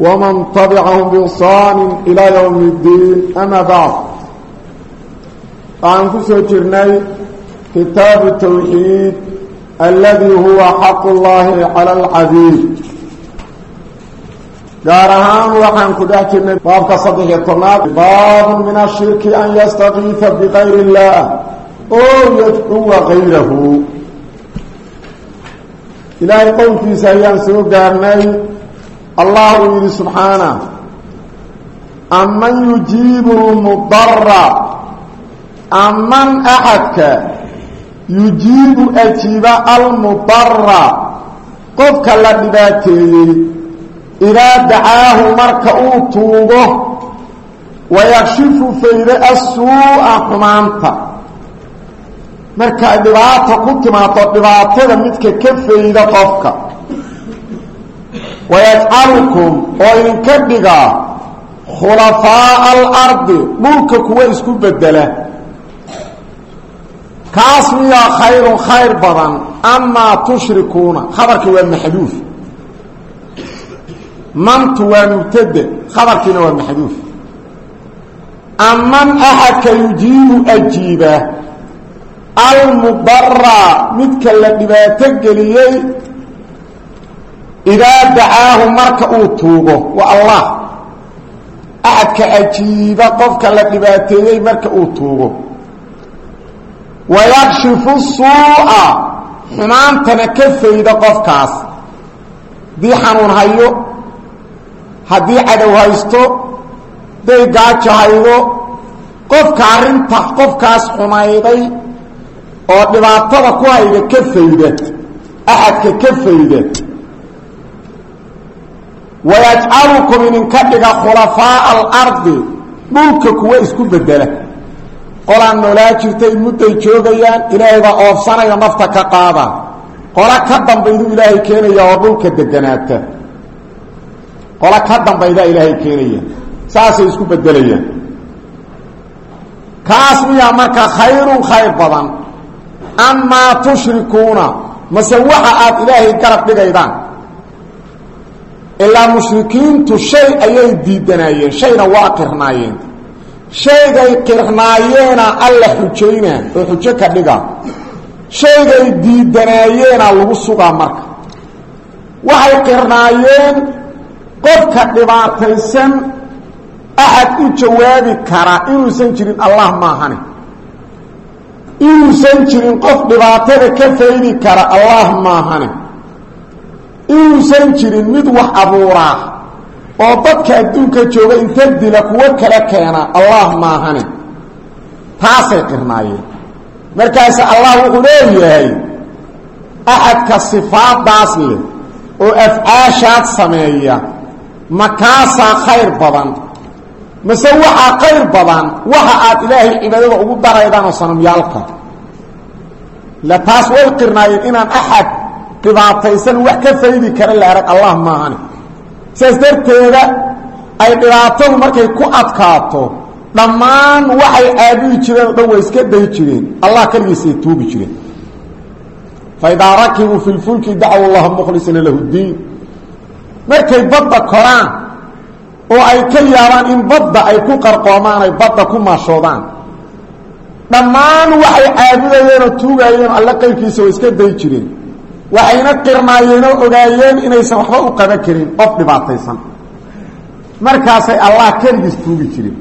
ومن تبعهم بإحسان إلى يوم الدين أما بعد عن كسوترني كتاب التوحيد الذي هو حق الله على العبيد gaar ahaan waxaan ku dhex jirnay baabka saddex iyo tobnaad baabun min ashirki an yastakiifa bikayr illaah oo yadcuwa kayrahu ilaahay qowlkiisa ayaan soo gaarnay allah uu yidhi subxaana aman yujiibu lmudara aman axadka yujiibu ajiiba almudara qofka la dhibaateeyey idaa dacaahu marka uu tuugo wayakshifu fayde assuu'a xumaanta. Markay dhibaato ku timaado dhibaatada midka ka fayda qofka wayajcalukum oo idinka dhigaa khulafaa'a alardi dhulka kuwa isku bedela kaas miyaa khayrun khayr badan amaa tushrikuuna khabarka waa maxduuf mantu waa mubtade khabarkiina waa maxduuf aman axadka yujiibu ajiiba almudara midka la dhibaato geliyey idaa dacaahu marka uu tuugo waa allah axadka ajiiba qofka la dhibaateeyey marka uu tuugo wayakshifu suu'a xumaantana ka fayda qofkaas haddii xanuun hayo haddii cadow haysto day gaajo haydo qofka arrinta qofkaas xumayday oo dhibaatada ku hayda ka fayda axadka ka fayda wayajcalukum idinka dhiga khulafaa'a alardi dhulka kuwa isku bedela qolaan noolaa jirtay mudday joogayaan ilaahay baa oofsanaya nafta ka qaada qola ka dambaydu ilaahay keenaya oo dhulka deganaata qola ka dambaydaa ilaahay keenaya saasay isku bedelayaan kaas miyaa marka khayrun khayr badan amaa tushrikuuna mase waxa aad ilaahay garab dhigaydaan ilaa mushrikiintu shay ayay diidanaayeen shayna waa qirnaayeen. Shaygay qirnaayeena alla xujaynaa oo xujo ka dhiga. Shaygay diidanaayeena lagu sugaa marka. Waxay qirnaayeen qofka dhibaataysan axad u jawaabi kara inuusan jirin allah maahane inuusan jirin qof dhibaatada ka faydi kara allah maahane inuusan jirin mid wax abuuraa oo dadka adduunka jooga inta dila kuwo kala keena allah maahane taasay qirnaayeen. Markaase allah wuxuu leeyahay axadka sifaadaas leh oo afcaashaad sameeya ma kaasaa khayr badan? Mase waxaa khayr badan waxa aad ilaahay cibaadada ugu daraydaan oo sanamyaalka? La taas way qirnaayeen inaan axad dhibaataysan wax ka faydi kara la arag allah maahane sidaas darteeda ay dhibaatadu markay ku adkaato dhammaan waxay caabudi jireen dhan way iska day jireen. Allah keligiisay tuugi jireen. Fa idaa rakibuu fi lfulki dacw llaha mukhlisiina lahu ddiin markay badda koraan oo ay ka yaabaan in badda ay ku qarqoomaan ay badda ku maashoodaan. Dhammaan waxay caabudayeen oo tuugayeen alle qaybkiisa way iska day jireen waxayna qirnaayeen oo ogaayeen inaysan waxba u qaban karin qof dhibaataysan. Markaasay allah keligiis tuugi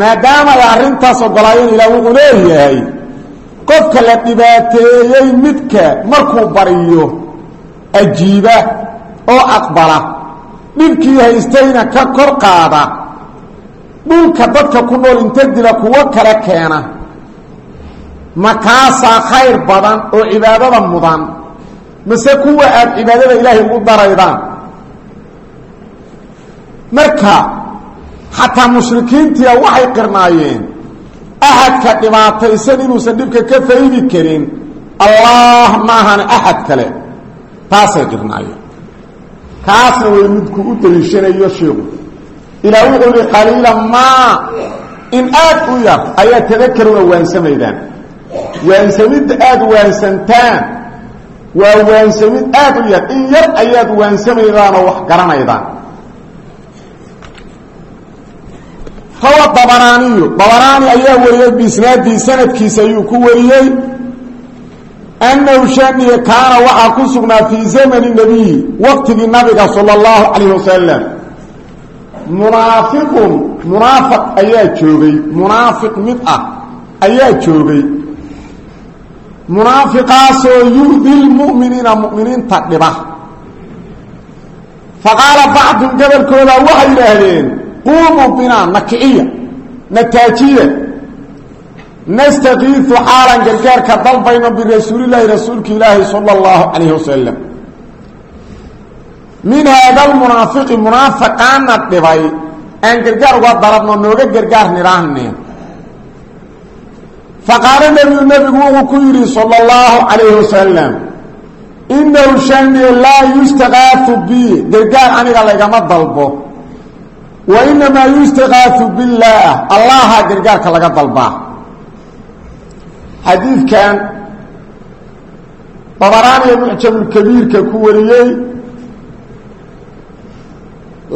maadaama ay arrintaas ogolaayeen ilaah wuxuu leeyahay qofka la dhibaateeyey midka markuu bariyo ajiiba oo aqbala. Dhibkii haystayna ka kor qaada. Dhulka dadka ku nool inta dila kuwo kale keena makaasaa khayr badan oo cibaadada mudan mase kuwa aad cibaadada ilaahay ugu daraydaan. Marka xataa mushrikiintia waxay qirnaayeen axadka dhibaataysan inuusan dhibka ka faydi karin. Allah maahana axad kale. Taasay qirnaayeen. Kaasna way midku u daliishanayo sheegu ilaa wuxuu qaliila maa in aad u yar ayaa tadakaruna waansamaydaan waansamidda aada waansantaan. Waa waansamid aad u yar. In yar ayaad waansamaydaan oo wax garanaydaan. Rawa dabaraaniyu dabaraani ayaa wariyey biisnaadii sanadkiisa ayuu ku wariyey annahu shaniya kaana waxaa ku sugnaa fii zamani nebiyi waqtigii nabiga sala allahu calayhi wasalam munaafiqun munaafiq ayaa joogay. Munaafiq mid ah ayaa joogay munaafiqaasoo yu'di lmu'miniina mu'miniinta dhiba. Fa qaala bacdun gobolkooda waxay yidhaahdeen quumuu binaa nakiciya nataajiya nastakiisu xaalan gargaarka dalbayno birasuulilaahi rasuulka ilaahi sala allahu calayhi wasalam min haada lmunaafiqi munaafiqaana dhibay aan gargaar uga dalabno nooga gargaar nidhaahne faqaala nebigu wuxuu ku yidhi sala allahu calayhi wasalam inahu shani laa yustaqaafu bi gargaar aniga laygama dalbo. Wa inamaa yustaqaafu billaah allaha gargaarka laga dalbaa xadiidkan dabaraaniya mucjamulkabiirka ku wariyey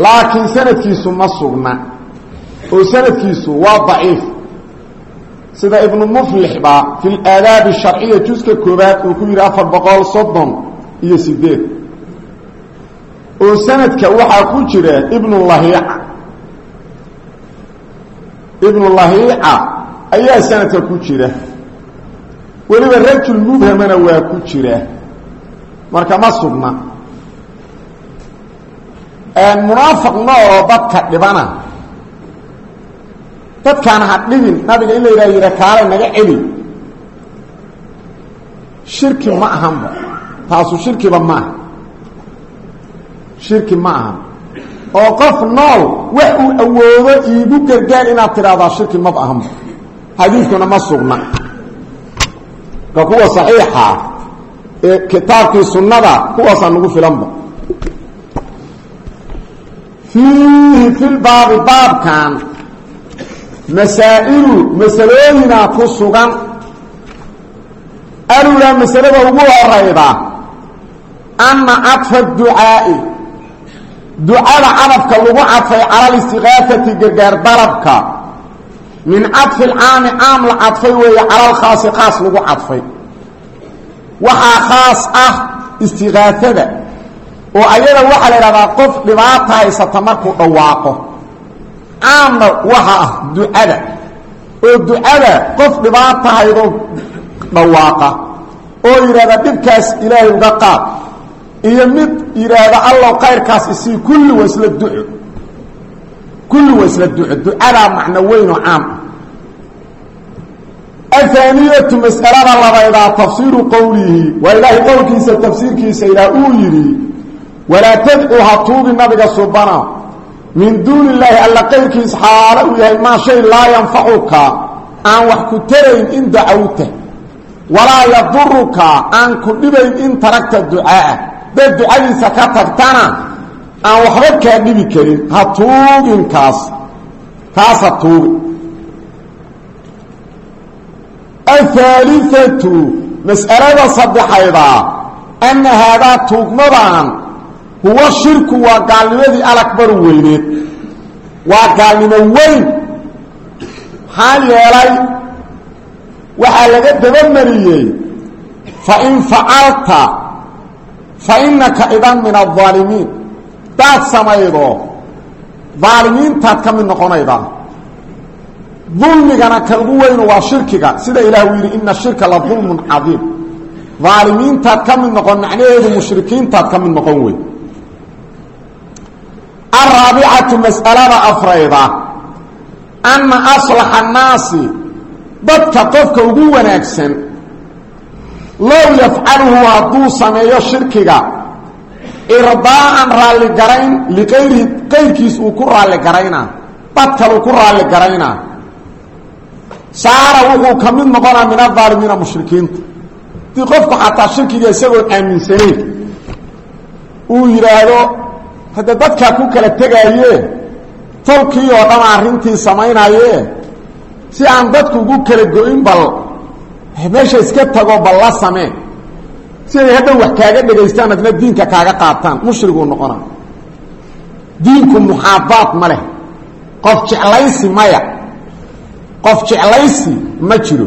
laakiin sanadkiisu ma sugna. Oo sanadkiisu waa daciif sida ibnu muflixba fi laadaabi sharciya juska koobaad uu ku yidhi afar boqol soddon iyo sideed oo sanadka waxaa ku jira ibnu lahiica. Ibnu lahiica ayaa sanadka ku jira. Weliba rajul mubhamana waa ku jira. Marka ma sugna. Munaafiq nooloo dadka dhibana dadkaan ha dhibin. Nabiga in la yidhaha yidha kaale naga celi. Shirki ma ahanba. Taasu shirkiba maaha shirki ma ahan. Oo qof nool wax uu awoodo iigu gargaar inaad tidhaahdaa shirki maba ahanba. Xadiidkuna ma sugna. Ka kuwa saxiixa ee kitaabkii sunnada kuwaasaa nagu filanba. Fiihi fi lbaabi baabkan masaa'ilu masalooyinaa ku sugan. Alulaa masalada ugu horayda anna cadfa ducaa'i ducada cadafka lagu cadfay cala alistiqaafati gargaar dalabka min cadfi lcaami caam la cadfay weeye cala alkhaasi khaas lagu cadfay. Waxaa khaas ah istiqaafada oo ayada waxaa la idhahdaa qof dhibaata haysata markuu dhawaaqo caamna waxa ah ducada. Oo ducada qof dhibaata haydoo dhawaaqa. Oo yidhahda dhibkaas ilaahay uga qaad. Iyo mid yidhaahda allow kayrkaas isii kulli waa isla duco kulli waa isla duco ducadaa macno weyn oo caam. Ahaaniyatu mas'alada labaydaa tafsiiru qowlihi waa ilaahay qowlkiisa tafsiirkiisa ilaah uu yidhi walaa tadcuu ha tuugi nabiga subana min duuni illaahi alla qayrkiis xaalo uu yahay maa shay laa yanfacuka. Aan wax ku tarayn in dacawta. Walaa yaduruka aan ku dhibayn in taragta ducaaa dad ducadiisa ka tagtana aan waxba kaa dhibi karin. Ha tuugin kaas. Kaas ha huwa shirku waa gaalnimadii alakbaru weyneed. Waa gaalnimo weyn. Maxaa yeelay waxaa laga dabamariyey fain facalta fa innaka idan min aaalimiin daad samaydo daalimiintaad ka mid noqonaydaa dulmigana ka ugu weynu waa shirkiga. Sida ilaah uu yidhi ina shirka la dulmun cadiim. Daalimiintaad ka mid noqon macnaheedu mushrikiintaad ka mid noqon wey araabicatu mas'alada afrayda anna aslaxa annaasi dadka qofka ugu wanaagsan low yafcaluhu hadduu sameeyo shirkiga irdaaan raalli garayn liqayrihi qayrkiis uu ku raalli garaynaa dad kaleu ku raalli garaynaa saara wuxuu ka mid noqonaa min adaalimiina mushrikiinta haddii qofku xataa shirkiga isagoon aaminsanayn uu yidhaahdo hadda dadkaa ku kala tegaaye tolkii oo dhama arrintii samaynaye si aan dadku ugu kala go-in bal meesha iska tago bal la samee. Si ay hadhow wax kaaga dhegaystaan adna diinka kaaga qaataan mushriguu noqona diinku muxaabaad ma leh. Qof jeclaysi maya. Qof jeclaysi ma jiro.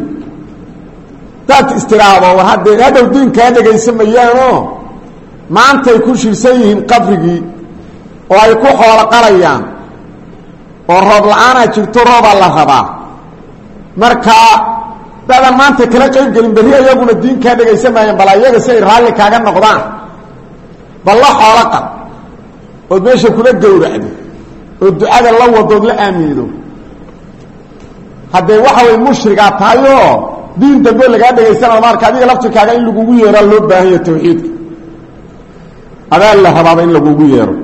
Daad istiraahdo war haddee hadhow diin kaa dhegaysamayaanoo maantay ku shirsan yihiin qabrigii oo ay ku xoolo qalayaan. Oo roob la'aanaa jirto roobaa la rabaa marka daadan maanta kala qayb gelin berri ayaguna diin kaa dhegaysamayaan bal ayaga si ay raalli kaaga noqdaan. Bal la xoolo qab ood meesha kula gowracdo oo ducada la wadood la aamiido. Haddee waxa way mushrigaa tahayoo diin dambe lagaa dhegaysanao marka adiga laftirkaaga in lagugu yeeraa loo baahanya tawxiidka. Adaa la rabaaba in lagugu yeero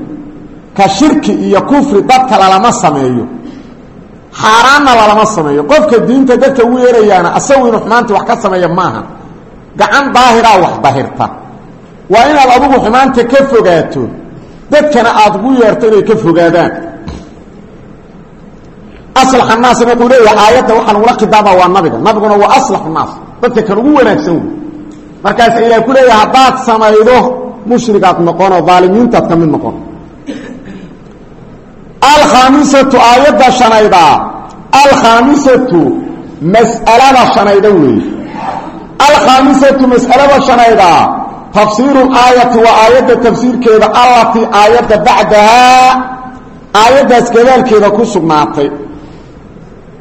ka shirki iyo kufri dadka lalama sameeyo. Xaaraanna lalama sameeyo. Qofka diinta dadka ugu yeerayaana asagu inuu xumaanta wax ka sameeya maaha. Gacan daahiraa wax dahirta waa inaad adigu xumaanta ka fogaato. Dadkana aada ugu yeerto inay ka fogaadaan. Aslaxa naasna wuxuu leeyahay aayadda waxaa lagula khidaama waa nabiga. Nabiguna waa aslaxu naas dadka kan ugu wanaagsan wey. Markaasa ilaah ku haddaad samaydo mushrigaad noqon oo daalimiintaad ka alkhaamisatu aayadda shanaydaa alkhaamisatu mas'alada shanayda weeye alkhaamisatu mas'alada shanaydaa tafsiiru aayati waa aayadda tafsiirkeeda allatii aayadda bacdahaa aayaddaas gadaalkeeda ku sugnaatay.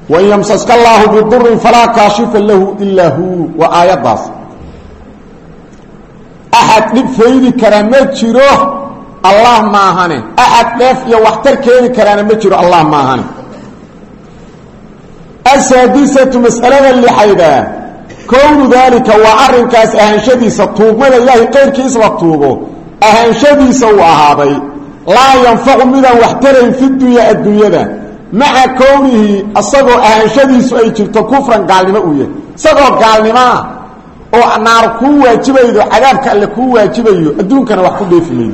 Wain yamsaska allaahu bidurin falaa kaashifa lahu ilaa hu waa aayaddaas. Axad dhib faydi kara ma jiro allah maahane. Axad dheef iyo waxtar keeni karaana ma jiro allah maahane. Asaadisatu mas'alada lixaydaa kownu daalika waa arrinkaas ahaanshadiisa tuugmada ilaahay qayrkiis la tuugo. Ahaanshadiisa uu ahaaday laa yanfacu midaan wax tarayn fi dunya adduunyada. Maca kownihi isagoo ahaanshadiisu ay jirto kufran gaalnimo uu yahay isagoo gaalnimaa oo naar kuu waajibaydo cadaabka alle kuu waajibayo adduunkana wax ku dheefi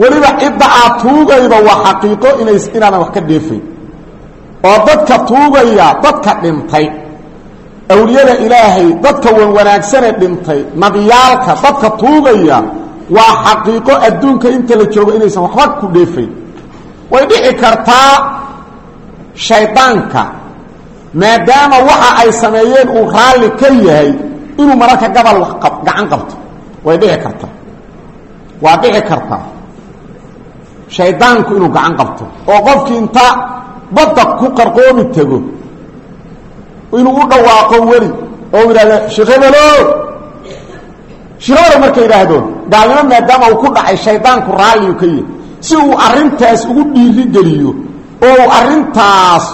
weliba cidda aad tuugaydo waa xaqiiqo inays inaadan wax ka dheefayn oo dadka tuugaya dadka dhintay awliyada ilaahay dadka wan wanaagsane dhintay nabiyaalka dadka tuugaya waa xaqiiqo adduunka inta la joogo inaysan waxba ku dheefayn way dhici kartaa shaydaanka maadaama waxa ay sameeyeen uu raalli ka yahay inuu mararka gabal gacan qabto. way dhici kartaa. waa dhici kartaa shaydaanku inuu gacan qabto. oo qofkii inta badda ku qarqoomi tego inuu u dhawaaqo weli oo yidhahdo sheekh hebelo sheekh hebelo marka yidhaahdo gaalnimo maadaama uu ku dhacay shaydaanku raalliyu ka yahay si uu arrintaas ugu dhiirigeliyo oo uu arrintaas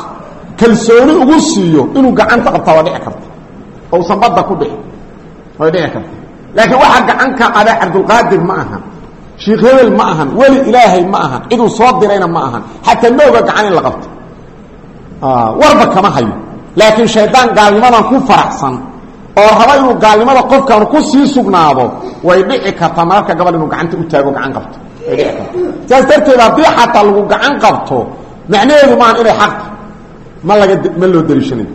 kalsooni ugu siiyo inuu gacanta qabtaa waa dhici oo usan badda ku dhicin way dhici karta. Laakiin waxaa gacanka ada cabdulqaadir ma ahan sheekh hebel ma ahan weli ilaahay ma ahan ciduu soo dirayna ma ahan. Xataa ma oga gacan in la qabto. Warba kama hayo. Laakiin shaydaan gaalnimadan ku faraxsan oo raba inuu gaalnimada qofkan ku sii sugnaado way dhici kartaa mararka gabal inuu gacanta u taago gacan qabto. Way dhici karta saas darteed haddii xataa lagu gacan qabto macnaheedu maahan inay xaqta ma laga ma loo dariishanayo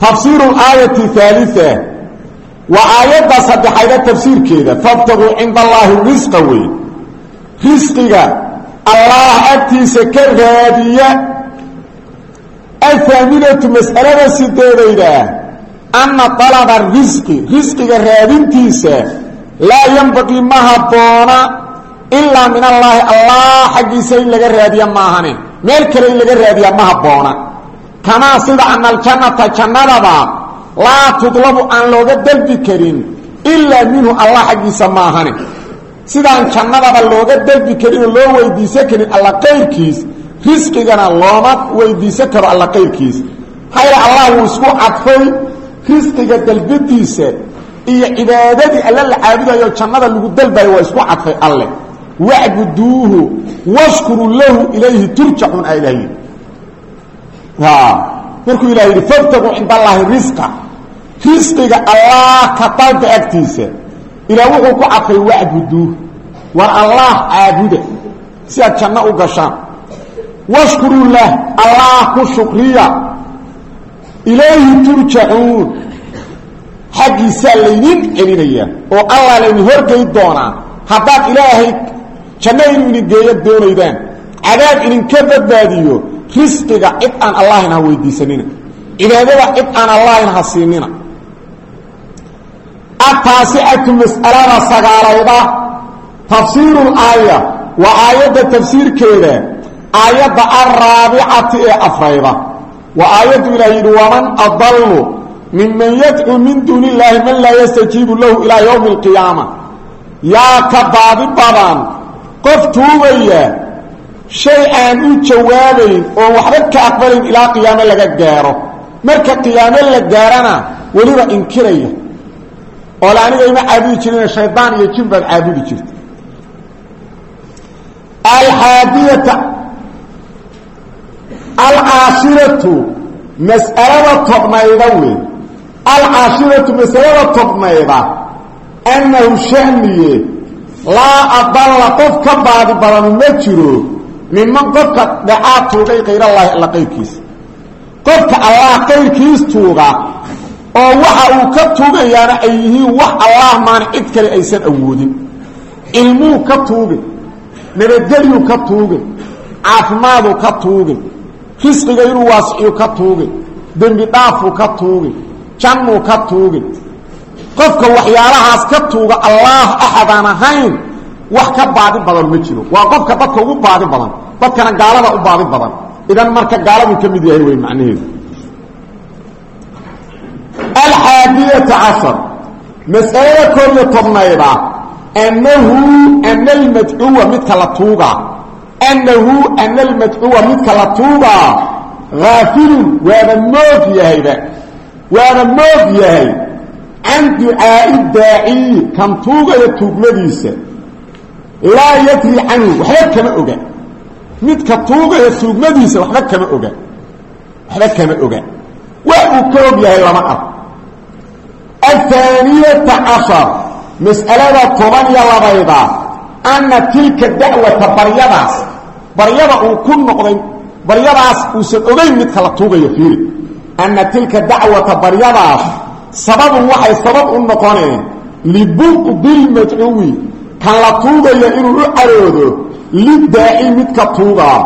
tafsiiru aayati haalia waa aayadda saddexayda tafsiirkeeda fabtaguu cinda allaahi risqa wey risqiga allah agtiisa ka raadiya. Ahaaminatu mas'alada sideedaydaa anna alaba risqi risqiga raadintiisa laa yanbaqii ma habboona ilaa min allaahi allah xaggiisa in laga raadiya maahane meel kale in laga raadiyaa ma kamaa sida ana aljannata jannadaba laa tudlabu aan looga dalbi karin ilaa minhu allah xaggiisa maahane sidaan jannadaba looga dalbi karin oo loo weydiisan karin alla qayrkiis risqigana looma weydiisan karo alla qayrkiis. Hayla allah wuu isku cadfay risqiga dalbadiisa iyo cibaadadii alle la caabudayo jannada lagu dalbayo waa isku cadfay alle. Wacbuduuhu washkuruu lahu ilayhi turjacuun a ilaah yidhi markuu ilah yidhi fabtaguu cind allaahi risqa risqiga allah ka dalba agtiisa. Ilaah wuxuu ku cadfay wacbuduuhu war allah caabuda si aad janno u gashaan. Washkuruu lah allah ku shukriya. Ilayhi turjacuun. Xaggiisaa laydiin celinayaa. Oo allah laydin horgey doonaa. Haddaad ilaahay janno inuu idin geeyo doonaydaan. Cadaab idinka badbaadiyo risqiga cid aan allahin ha weydiisanina. Cibaadada cid aan allahin ha siinina. Ataasicatu mas'alada sagaalayda tafsiiru laaya waa aayadda tafsiirkeeda aayadda alraabicati ee afrayda. Waa aayaddu ilaah yidhi waman adallu miman yadcuu min duuni illaahi man laa yastajiibu lahu ilaa yowmi alqiyaama yaa ka baadi badan qof tuugaya shay aan u jawaabayn oon waxba ka aqbalayn ilaa qiyaamo laga gaaro. Marka qiyaamo la gaarana weliba inkiraya. Oo la aniga ima caabudi jirina shaydaan iyo jin baad caabudi jirta alxaadiyata. Alcaashiratu mas'alada tobnayda wey alcaashiratu masalada tobnayda annahu shaniye laa adalla qof ka baadi badanu ma jiro miman qofka dhacaa tuugay kayrallaahi alla qayrkiisa qofka allah qayrkiis tuuga oo waxa uu ka tuugayaana ay yihiin wax allah maana cid kale aysan awoodin. Cilmuu ka tuugin nabadgelyuu ka tuugin caafimaaduu ka tuugin risqiga inuu waasiciyu ka tuugin dembi dhaafuu ka tuugin jannuu ka tuugin qofka waxyaalahaas ka tuuga allaah axadaan ahayn wax ka baadi badan ma jiro. Waa qofka dadka ugu baadi badan dadkana gaalada u baadi badan. Idan marka gaaladuu ka mid yahay wey macnaheedu. Alxaadiyata cashar mas'alada koob iyo tobnayda annahu ana almadcuwa midka la tuugaa annahu ana almadcuwa midka la tuugaa haafilun waaba moog yahayba. Waaba moog yahay. Can ducaa'i daaciyi kan laa yadri canhu waxba kama oga. Midka tuugaya tuugmadiisa waxba kama oga. Waxba kama oga. Wax uu ka og yahay lama ah ahaaniyata cashar mas'alada toban iyo labayda anna tilka dacwata baryadaas baryada uu ku noqday baryadaas uusan ogayn midka la tuugayo fiiri. Anna tilka dacwata baryadaas sababun waxay sabab u noqoneen libuqdilmadcuwi kan la tuugaya inuu u caroodo lidaaci midka tuugaa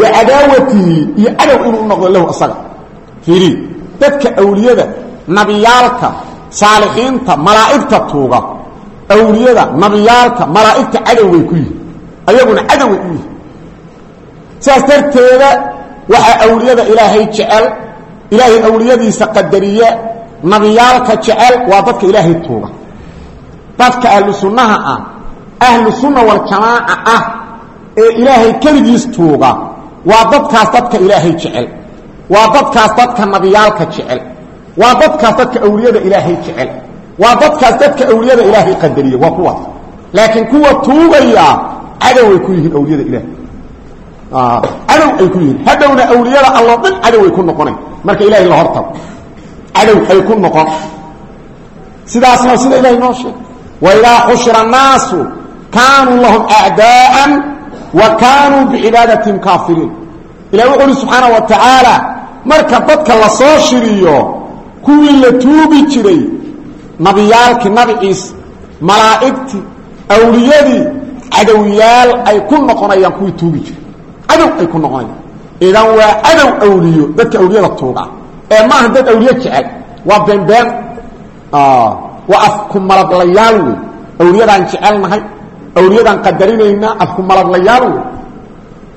wa cadaawatihi iyo cadow inuu u noqdo lahu asaga. Fiiri dadka awliyada nabiyaalka saalixiinta malaa'igta tuuga awliyada nabiyaalka malaa'igta cadowgay ku yihiin ayaguna cadoway u yihiin saas darteeda waxaa awliyada ilaahay jecel ilaahay awliyadiisa qadariye nabiyaalka jecel waa dadka ilaahay tuuga dadka ahlu sunnaha ah ahlu sunna waljamaaca ah ee ilaahay keligiis tuuga waa dadkaas dadka ilaahay jecel waa dadkaas dadka nabiyaalka jecel waa dadkaas dadka awliyada ilaahay jecel waa dadkaas dadka awliyada ilaahay qadariya waa kuwaas laakiin kuwa tuugaya cadoway ku yihiin awliyada ilaahay cadow ay ku yihiin hadhowna awliyada alloo dhan cadoway ku noqonayn marka ilaahay la hortago cadow ay ku noqon sida ilahay noo sheeg waidaa kaanuu lahum acdaa'an wa kaanuu bicibaadatim kaafiriin ilahi wuxu uhi subxaana wa tacaala marka dadka la soo shiriyo kuwii la tuugi jiray nabiyaalkii nabi ciise malaa'igtii awliyadii cadowyaal ay ku noqonayaan kuwii tuugi jiray. Cadow ay ku noqonayaan. Idan waa cadow awliyo dadka awliyada tuuga ee maaha dad awliye jecel. Waa beenbeen waa afku malablayaal wey awliyadaan jecelnahay awliyadaan qadarinaynaa afku malablayaal wey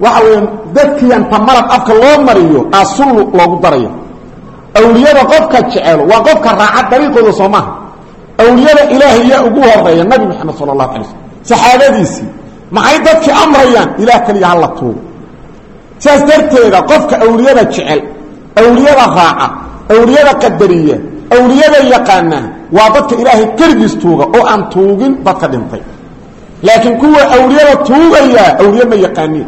waxa weya dadkiianta malab afka loo mariyo aasullu loogu darayo. Awliyada qofka jecelo waa qofka raaca dariiqooda soo maaha. Awliyada ilaahay yaa ugu horreeya nabi maxamed sala allahu alay saxaabadiisii maxay dadkii amrayaan? Ilaah keliya hala tuugo sidaas darteeda qofka awliyada jecel awliyada raaca awliyada qadariya awliyada yaqaana waa dadka ilaahay keligiis oo aan tuugin dadka dhintay laakiin kuwa awliyada tuugaya awliye ma yaqaaniin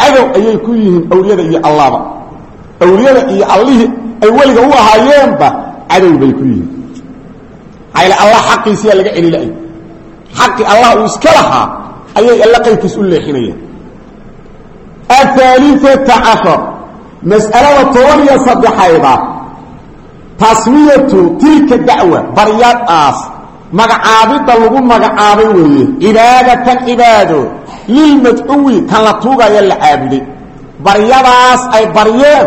cadow ayay ku yihiin awliyada iyo allahba awliyada iyo allihii ay weliga u ahaayeenba cadow bay ku yihiin. Maxaa allah xaqiisiyaa laga celilay xaqi allah uu iska lahaa ayay alla qayrkiis u leexinayaan ahaaliata cashar mas'alada toban iyo saddexayda tilka dacwa baryadaas magacaabidda lagu magacaabay weeye. Cibaadatan cibaado lilmadcuwi kan la tuugayo la caabuday baryadaas ay baryeen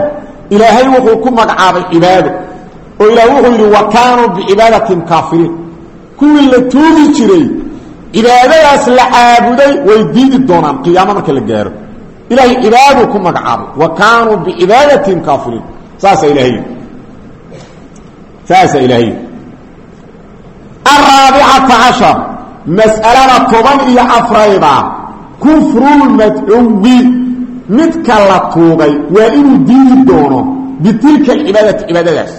ilaahay wuxuu ku magacaabay cibaado oo ilaah wuxuu yidhi wa kaanuu kaafiriin kuwii la tuugi jiray cibaadadaas la caabuday way diidi doonaan qiyaamo marka la gaaro. Ilahay cibaaduu ku magacaabay. Wa kaanuu kaafiriin saasa ilahay saasa ilaahay araabicata cashar mas'alada toban iyo afrayda kufrulmadcuwi midka la tuugay waa inuu diidi doono bitilka alcibaadati cibaadadaas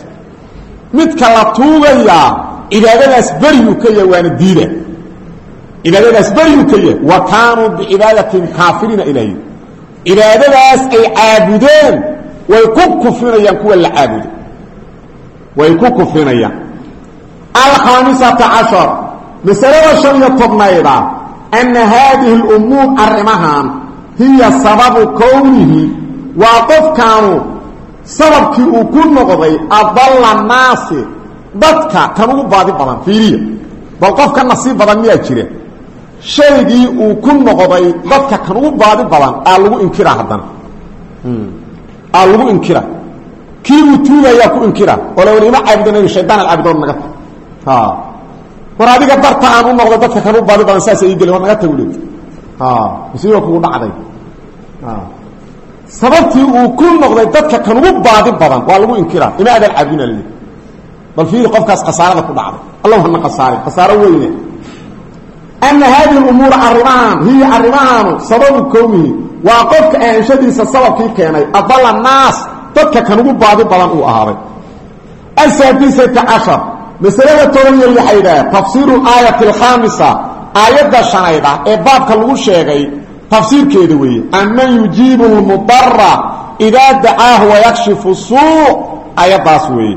midka la tuugayaa cibaadadaas beryuu ka yahay waana diida cibaadadaas beryuu ka yahay wa kaanuu bicibaadatin kaafiriina ilahy cibaadadaas ay caabudeen way ku kufrinayaan kuwa la caabuday way ku kufrinayaan alkhaamisata cashar masalada shan iyo tobnayda anna haadihi lumuur arrimahan hiya sababu kownihi waa qofkaanu sababkii uu ku noqday adalla naasi dadka kan ugu baadi badan fiiriya bal qof ka nasiib badan miyaa jira shaygii uu ku noqday dadka kan ugu baadi badan aa lagu inkira haddana aa lagu inkira kii uu tuugayaa ku inkira war adiga darta aan u noqdo dadka kan u baadi badan saasa ii geli war naga tagu le musiiba kugu dhacday. Sababtii uu ku noqday dadka kan ugu baadi badan waa lagu inkira ima adaan caabudina lali bal fiiri qofkaas khasaarada ku dhacday. Allahu hana khasaare khasaaro weyne. Ana haadihi umuura arrimahan hiya arrimahaanu sababu kownihi waa qofka ahanshadiisa sababkii keenay. Adala naas dadka kan ugu baadi badan uu ahaaday. Asaadisata cashar masalada toban iyo lixayda tafsiiru aayati alkhaamisa aayadda shanayda ee baabka lagu sheegay tafsiirkeeda weeye aman yujiibu lmudara idaa dacaahu wayakshifu suu ayaddaas weeye.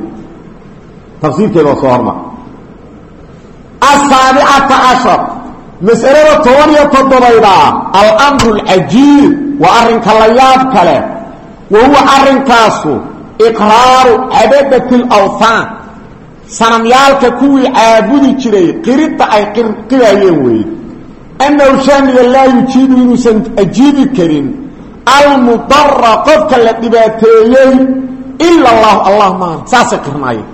Tafsiirkeeda waa soo hormar asaabicata cashar masalada toban iyo toddobeyda almru alcajiib waa arrinka la yaab kale wa huwa arrinkaasu iqraaru cabadati alawthaan sanamyaalka kuwii caabudi jiray qiridda ay qirayeen weeye annahu shaaniga laa yujiibu inuusan ajiibi karin. Almudara qofka la dhibaateeyey ila allahu allah maana. Saasay qirnaayeen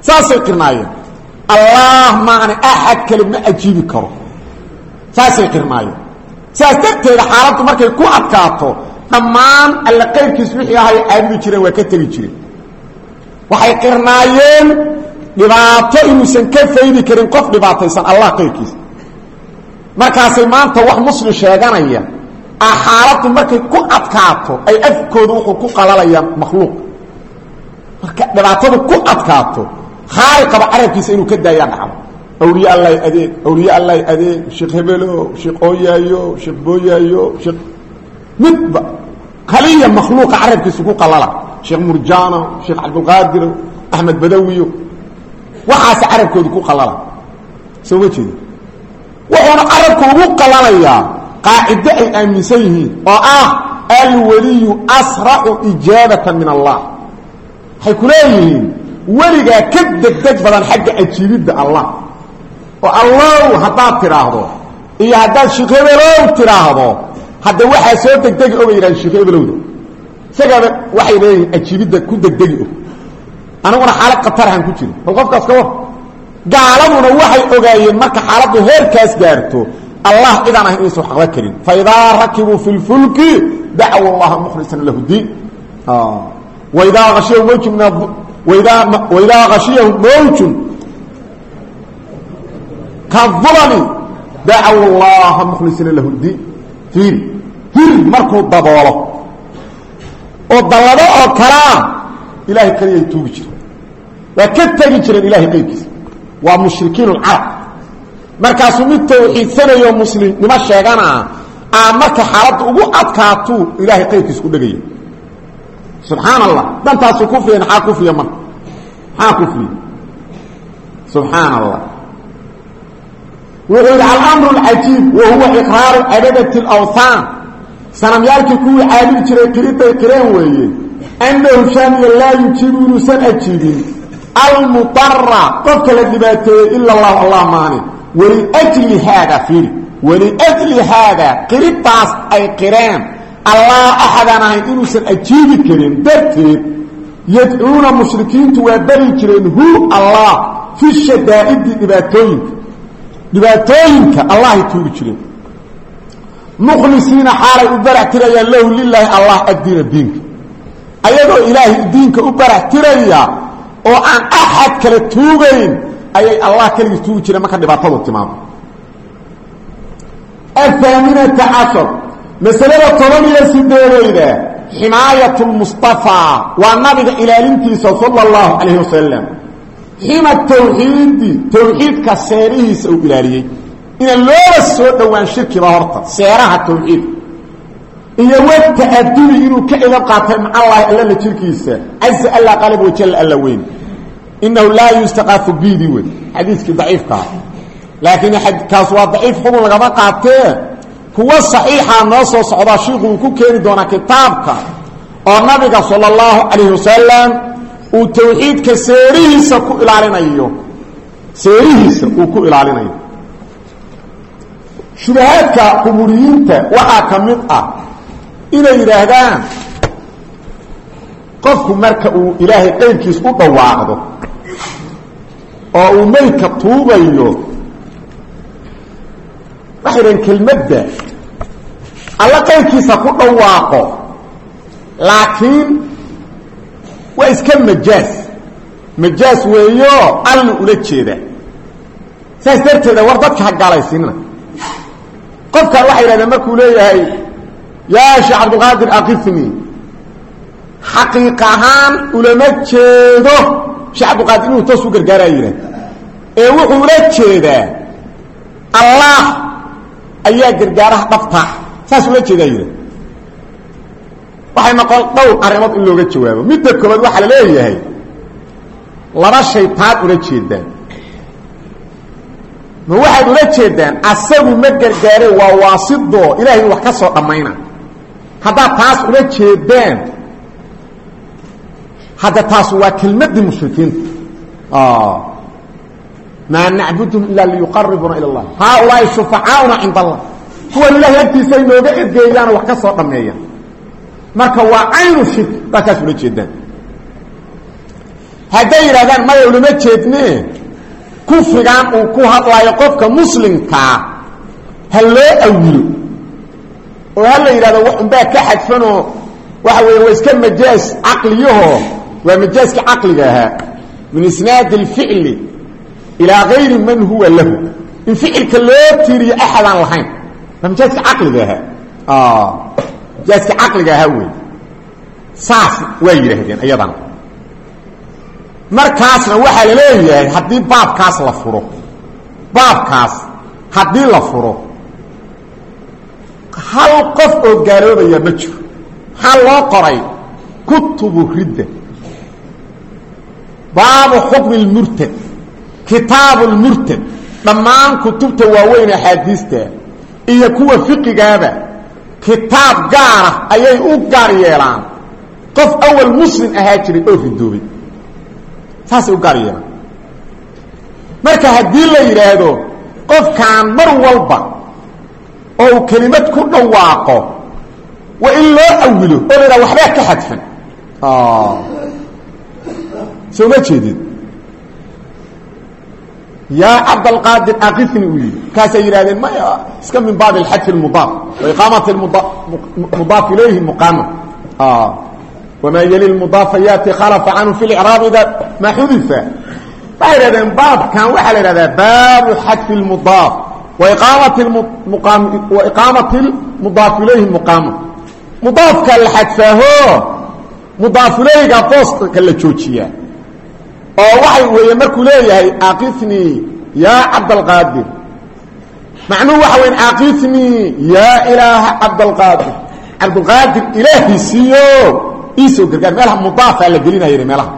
saasay qirnaayeen allah maana axad kale ma ajiibi karo. Saasay qirnaayeen saas darteeda xaaladdu markay ku adkaato dhammaan alle qayrkiis wixii ahay caabudi jireen waa ka tegi jireen waxay qirnaayeen dhibaato inuusan ka faydi karin qof dhibaataysan allah qayrkiisa. Markaasay maanta wax muslim sheeganaya ah xaaladdu markay ku adkaato ay afkooda wuxuu ku qalalayaan makhluuq. Marka dhibaatadu ku adkaato khaaliqaba carabkiisa inuu ka daayaa dhacdo. Awliye allahy adeeg awliye allahy adeeg sheekh hebelo sheekh ooyaayo sheekh booyaayo sheekh midba kaliya makhluuqa carabkiisa ku qalala. Sheekh murjano sheekh cabdulqaadir axmed badawiyo waxaas carabkooda ku qalala soo ma jeedi wuxuuna ugu qalalayaa qaacido ay aaminsan yihiin oo ah alwaliyu asracu ijaabatan min allah. Waxay ku leeyihiin weligaa ka degdeg badan xagga ajiibidda allah. Oo allow haddaad tidhaahdo iyo haddaad sheekh hebelow tidhaahdo hadda waxaa soo degdegi oba yidhahda sheekh hebelowda. Isagaaba waxay leeyihiin ajiibidda ku degdegi og aniguna xaalad khatarahan ku jiro bal qofkaas ka war gaaladuna waxay ogaayeen marka xaaladdu heerkaas gaarto allah cidaan ahayn inaysan waxqaba karin. Faidaa rakibuu fi lfulki dacw allaha mukhlisan lahu diin. Waidaa ashiyahu mawju min waidaa hashiyahu mawjun kaulami dacw allaha mukhlisina lahu diin. Fiiri. Hir markuu daboolo. Oo dallado oo kalaa ilahay keliyay tuugi jira waa ka tegi jireen ilahay qaybkiisa. Waa mushrikiin lcarab markaasuu mid tawxiidsanayo muslimnimo sheeganaa aa marka xaaladda ugu adkaatuu ilaahay qaybkiisa ku dhegaya subxaan allah dantaasu kufriya maxaa kufriya marka? Maxaa kufriya subxaan allah wuxuu yidhi alamru alcajiib wa huwa iqraaru cabadati alawthaan sanamyaalkii kuwii caabudi jiray qiriday qireen weeye. Annahu ajiibin almudara qofka la dhibaateeyey ila allahu allah maani. Waliajli haada fiiri. Waliajli haada qiridaas ay qireen. Allah axadaan ahayn inuusan ajiibi karin. Darteed yadcuuna mushrikiintu waa bari jireen hu allah fi shadaa'idi dhibaatooyinka. Dhibaatooyinka allahay tuugi jireen. Mukhlisiina xaalay u barax tirayaan lahu lilaahi allah addiina diinka. Ayagoo ilaahay diinka u barax tiraya oo aan axad kale tuugayn ayay allah keligii tuugi jireen marka dhibaatadu timaado. Athaaminata cashar masalada toban iyo sideedeyda ximaayat lmustafaa waa nabiga ilaalintiisa sala allahu calayhi wasalam xima tawxiidi tawxiidka seerihiisa uu ilaaliyey. Inaan loola soo dhowaan shirkiba horta seeraha tawxiid iyo wata'adubi inuu ka idan qaatay macallahi alla la jirkiisa. Caza alla qalib wajalla alla weyn. Inahu laa yustaqaafu biidi wey xadiiskii daciifkaa laakiin kaas waa daciif xukun lagama qaatee. Kuwa saxiixa noo soo socdaa shiiku uu ku keeni doonaa kitaabka oo nabiga sala allahu calayhi wasalam uu tawxiidka seerihiisa ku ilaalinayo. Seerihiisa uu ku ilaalinayo. Shubahaadka quburiyiinta waxaa ka mid ah inay yidhaahdaan qofku marka uu ilaahay qaybkiis u dhawaaqdo oo uu meydka tuugayo waxay dhahen kelmadda alla qaybkiisa ku dhawaaqo laakiin waa iska majaas. Majaas weeyo alla ula jeeda. Saas darteeda war dadka ha gaalaysiinna. Qofkan waxay yidhahdeen markuu leeyahay yaa sheekh cabdulqaadir akifni xaqiiq ahaan ulama jeedo. Sheekh cabdulqaadir inuu toos u gargaaraa yidhahd ee wuxuu ula jeedaa allah ayaa gargaaraha dhabtaa saas ula jeedaa yidhahd waxay noqon dhowr arrimood in looga jawaabo. Midda koobaad waxaa la leeyahay laba shay taad ula jeedaan. Ma waxaad ula jeedaan asagu ma gargaare waa waasidoo ilahay wax ka soo dhammayna haddaad taas ula jeedaan hadda taas waa kelmadii mushrikiinta maa nacbudhum ilaa liyuqaribuna ila اllah haaulaai shufacaauna cinda allah kuwan ilahay agtiisa ay nooga ergeeyaanoo wax ka soo dhammeeyaan. Marka waa caynu shirk baa saas ula jeedaan hadday yidhahdaan maya ulama jeedne? Kufrigan uu ku hadlaayo qofka muslimkaa ha loo awilo oo ha la yidhahdo unbaa ka xadfanoo waxa weeye waa iska majaas caqliyaho waa majaaska caqliga ahaa. Min isnaadi اlficli ilaa gayri man huwa lahu. In ficilka loo tiiriyo axadaan lahayn waa majaaska caqliga ahaa. Majaaska caqliga ahaa wey saas waa yidhaahdeen iyadana markaasna waxaa la leeyahay haddii baabkaas la furo baabkaas haddii la furo hal qof oo gaaloobaya ma jiro. Maxaa loo qoray kutubu ridda. Baabu xukmi lmurtad kitaabu lmurtad dhammaan kutubta waaweyn axaadiista iyo kuwa fiqigaaba kitaab gaara ayay u gaar yeelaan. Qof awal muslim ahaa jiray oo ridoobay saasay u gaar yeelaan. Marka haddii la yidhaahdo qofkaan mar walba oo uu kelimad ku dhawaaqo waa in loo awilo oo la yidhaha waxbaa ka xadfan. Soo ma jeedid yaa cabdalqaadir akifni uu yidhi markaasay yidhahdeen maya iska min baabi alxadfi اmudaaf waiqaamati mudaaf ilayhi muqaama. Wamaa yali mudaafa yaati khalafa canhu fi lcraab ida ma xudifa waxay idhahdeen baabkan waxaa la ihahdaa baabu xadfi اmudaaf waiqaamati mudaaf ilayhi muqaama mudaafka la xadfaaho mudaaf ilayga booska la joojiyaa oo waxay weeye markuu leeyahay aqifnii yaa cabdalqaadir macnuhu waxa weyn aqifnii yaa ilaaha cabdalqaadir cabdulqaadir ilaahiisiiyo iisoo gargaar meelaha mudaafaa la gelinaya yidhi meelaha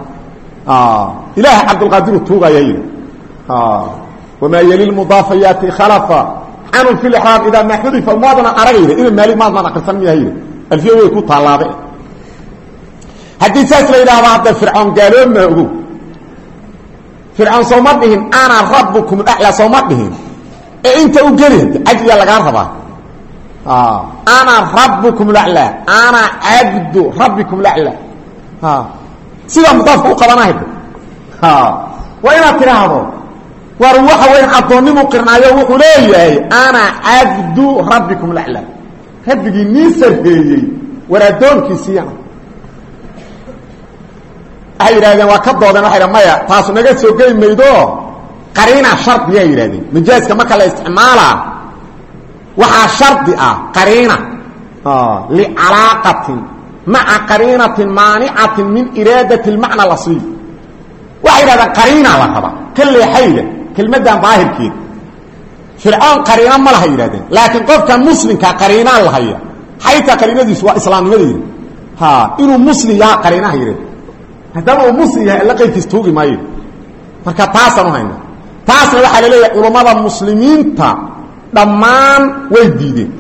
ilaaha cabdulqaadiru tuugaya yidhi wamaa yeli mudaafayaati khalafa canun fi lixraab idaa maa xudifa maadana aragayda ina maali maadnaan akrisan miyaha yidhi alfiya way ku taallaabe haddii saas la yidhaahdo hadda fircoon gaaloobma ogow fircoon sooma dhihin ana rabukum aclaa sooma dhihin ee inta u geli cajliyaa lagaa rabaa ana rabukum laclaa ana cabdu rabbikum laclaa sidaa mudaafka u qabanahayda waa inaad tidhaahdo war waxa weya addoonnimu qirnaayo wuxuu leeyahay ana cabdu rabbikum laclaa rabbigii nii sarreeyey war addoonkiisiiyana waxay yidhahdeen waa ka doodeen waxay maya taasu naga soo geli maydo? Qariina shardiyaa yidhahdeen majaaska marka la isticmaalaa waxaa shardi ah qariina. Licalaaqatin maca qariinatin maanicatin min iraadati lmacna alasliy waxay yidhahdeen qariina la rabaa ka leexayda kelmaddan daahirkeeda fircoon qariina ma laha yidhahdeen laakiin qofka muslimka qariinaa la haya xaytaa qariinadiisu waa islaamnimadeyda ha inuu muslim yaha qariinaha yidhahd haddaba uu muslim yahay alla qaydkiis tuugi maayo. Marka taasaan u hayna. Taasna waxaa la leeyahay culummada muslimiinta dhammaan way diideen.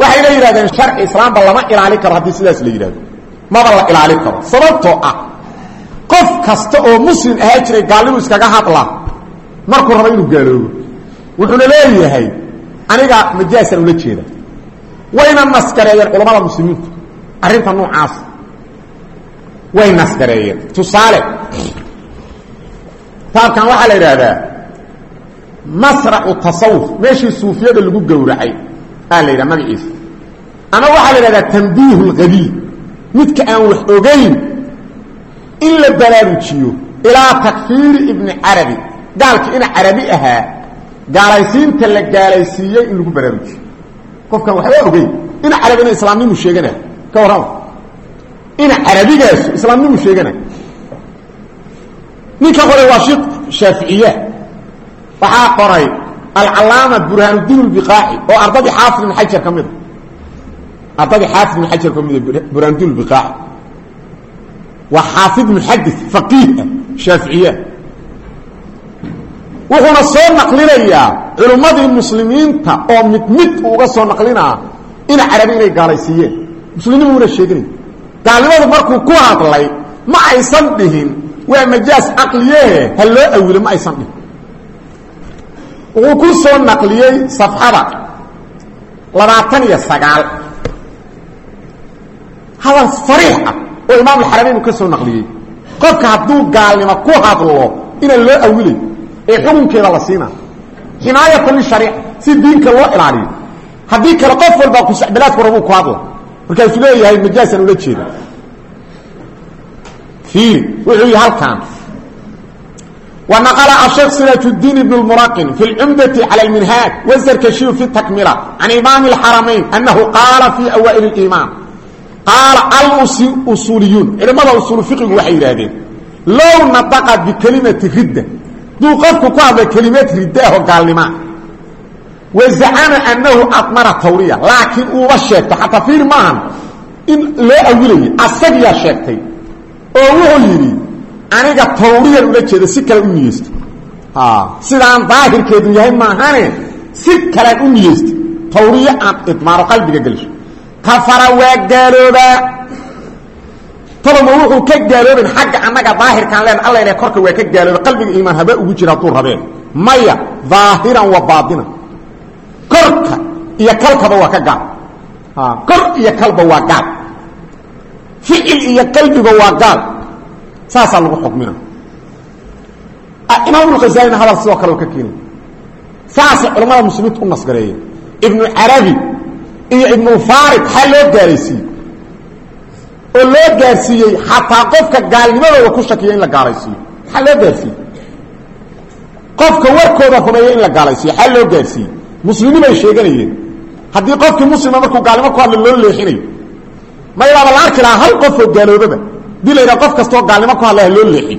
Waxayna yidhahdeen sharci islaamba lama ilaali karo haddii sidaas la yidhahdo maba la ilaali karo. Sababtoo ah qof kasta oo muslim ahaa jiray gaalnimu iskaga hadla markuu rabo inuu gaaloobo wuxuuna leeyahay aniga majaasaan ula jeeda. Wayna naskareeyeen culammada muslimiintu arrinta noocaas. Way nasgareeyeen. Tusaale kitaabkan waxaa la yidhaahdaa masracu tasawuf meeshii suufiyada lagu gowracay aa la yidhaha magaciisa. Ama waxaa la yidhahdaa tambiih اlqabiy midka aan wax ogayn in la baraarujiyo ilaa takfiiri ibni carabi gaalka ina carabi ahaa gaalaysiinta la gaalaysiiyey in lagu baraarujiyo. Qofkaan waxba ogeyn. Ina carabina islaamnimu sheegana. Ka warrama ina carabigaasu islaamnimu sheegana. Ninka qoray waa sheekh shaaficiya waxaa qoray alcalaama burhaanuddiin اlbiqaaci oo ardadii xaafid ibn xajar ka mida ardadii xaafid ibn xajar ka mida burhaanuddiin اlbiqaaci waa xaafid muxadis faqiih ah shaaficiya wuxuuna soo naqlinayaa culummadii muslimiinta oo mid mid uga soo naqlinaa ina carabi inay gaalaysiiyeen. Muslimnimuuna sheeginay gaalnimadu markuu ku hadlay ma aysan dhihin waa majaas caqliyehe ha loo awilo ma aysan dhihin. Wuxuu ku soo naqliyey safxada labaatan iyo sagaal. Hadal sariix ah oo imaam alxarameyn uu ka soo naqliyey. Qofka hadduu gaalnimo ku hadlo inaan loo awilay ee xukunkeeda la siina xinaayatan lishariica si diinka loo ilaaliyo haddii kale qof walbaa kusacbilaadku rabuu ku hadla markaasuu leeyahay majaasaan ula jeeda fiiri wuxuu yihi halkan ونقل الشيخ سراج الدين بن المراقن في العمدة على المنهاج والزركشي في التكملة عن إمام الحرمين أنه قال في أوائل الإيمان قال الأصوليون علماء أصول فقه وحي هذين لو نطق بكلمة duu qofku ku hadla kelimad ridaaho gaalnima wa zacama annahu admara tawriya laakiin uuba sheegto xataa fiil maahan in loo awilayay asagiyaa sheegtay oo wuxuu yidhi aniga tawriyan ula jeeda si kale u niyeysto. Sidaan daahirkeedu yahay maahane si kalaan u niyeysto. Tawriyo aad idmaaro qalbiga geliso kafara tadama wuxuu ka gaaloobin xagga annaga daahirkaan leen alla ina korka waa ka gaalooba qalbiga iimaan haba ugu jira hadduu rabeen maya daahiran wa baatinan korka iyo kalkaba waa ka gaal kor iyo kalba waa gaal ficil iyo qalbiga waa gaal saasaa lagu xukmina. Imaam اkhazalina hadal sidoo kale ka keenay saasay culamada muslimiinta u nasgareeyeen. Ibnu carabi iyo ibnufarid xaa loo gaalaysiiyey oo loo gaarsiiyey xataa qofka gaalnimadooda ku shakiya in la gaalaysiiyo. Maxaa loo gaarsiiyey? Qofka warkooda rumeeya in la gaalaysiiyo. Xaa loo gaarsiiyey? Muslimnimay sheeganayeen haddii qofkii muslima markuu gaalnimo ku hadla loo leexinayo mayaaba la arki lahaa hal qofoo gaaloobaba dii la qof kastoo gaalnimo ku hadlaya loo leexi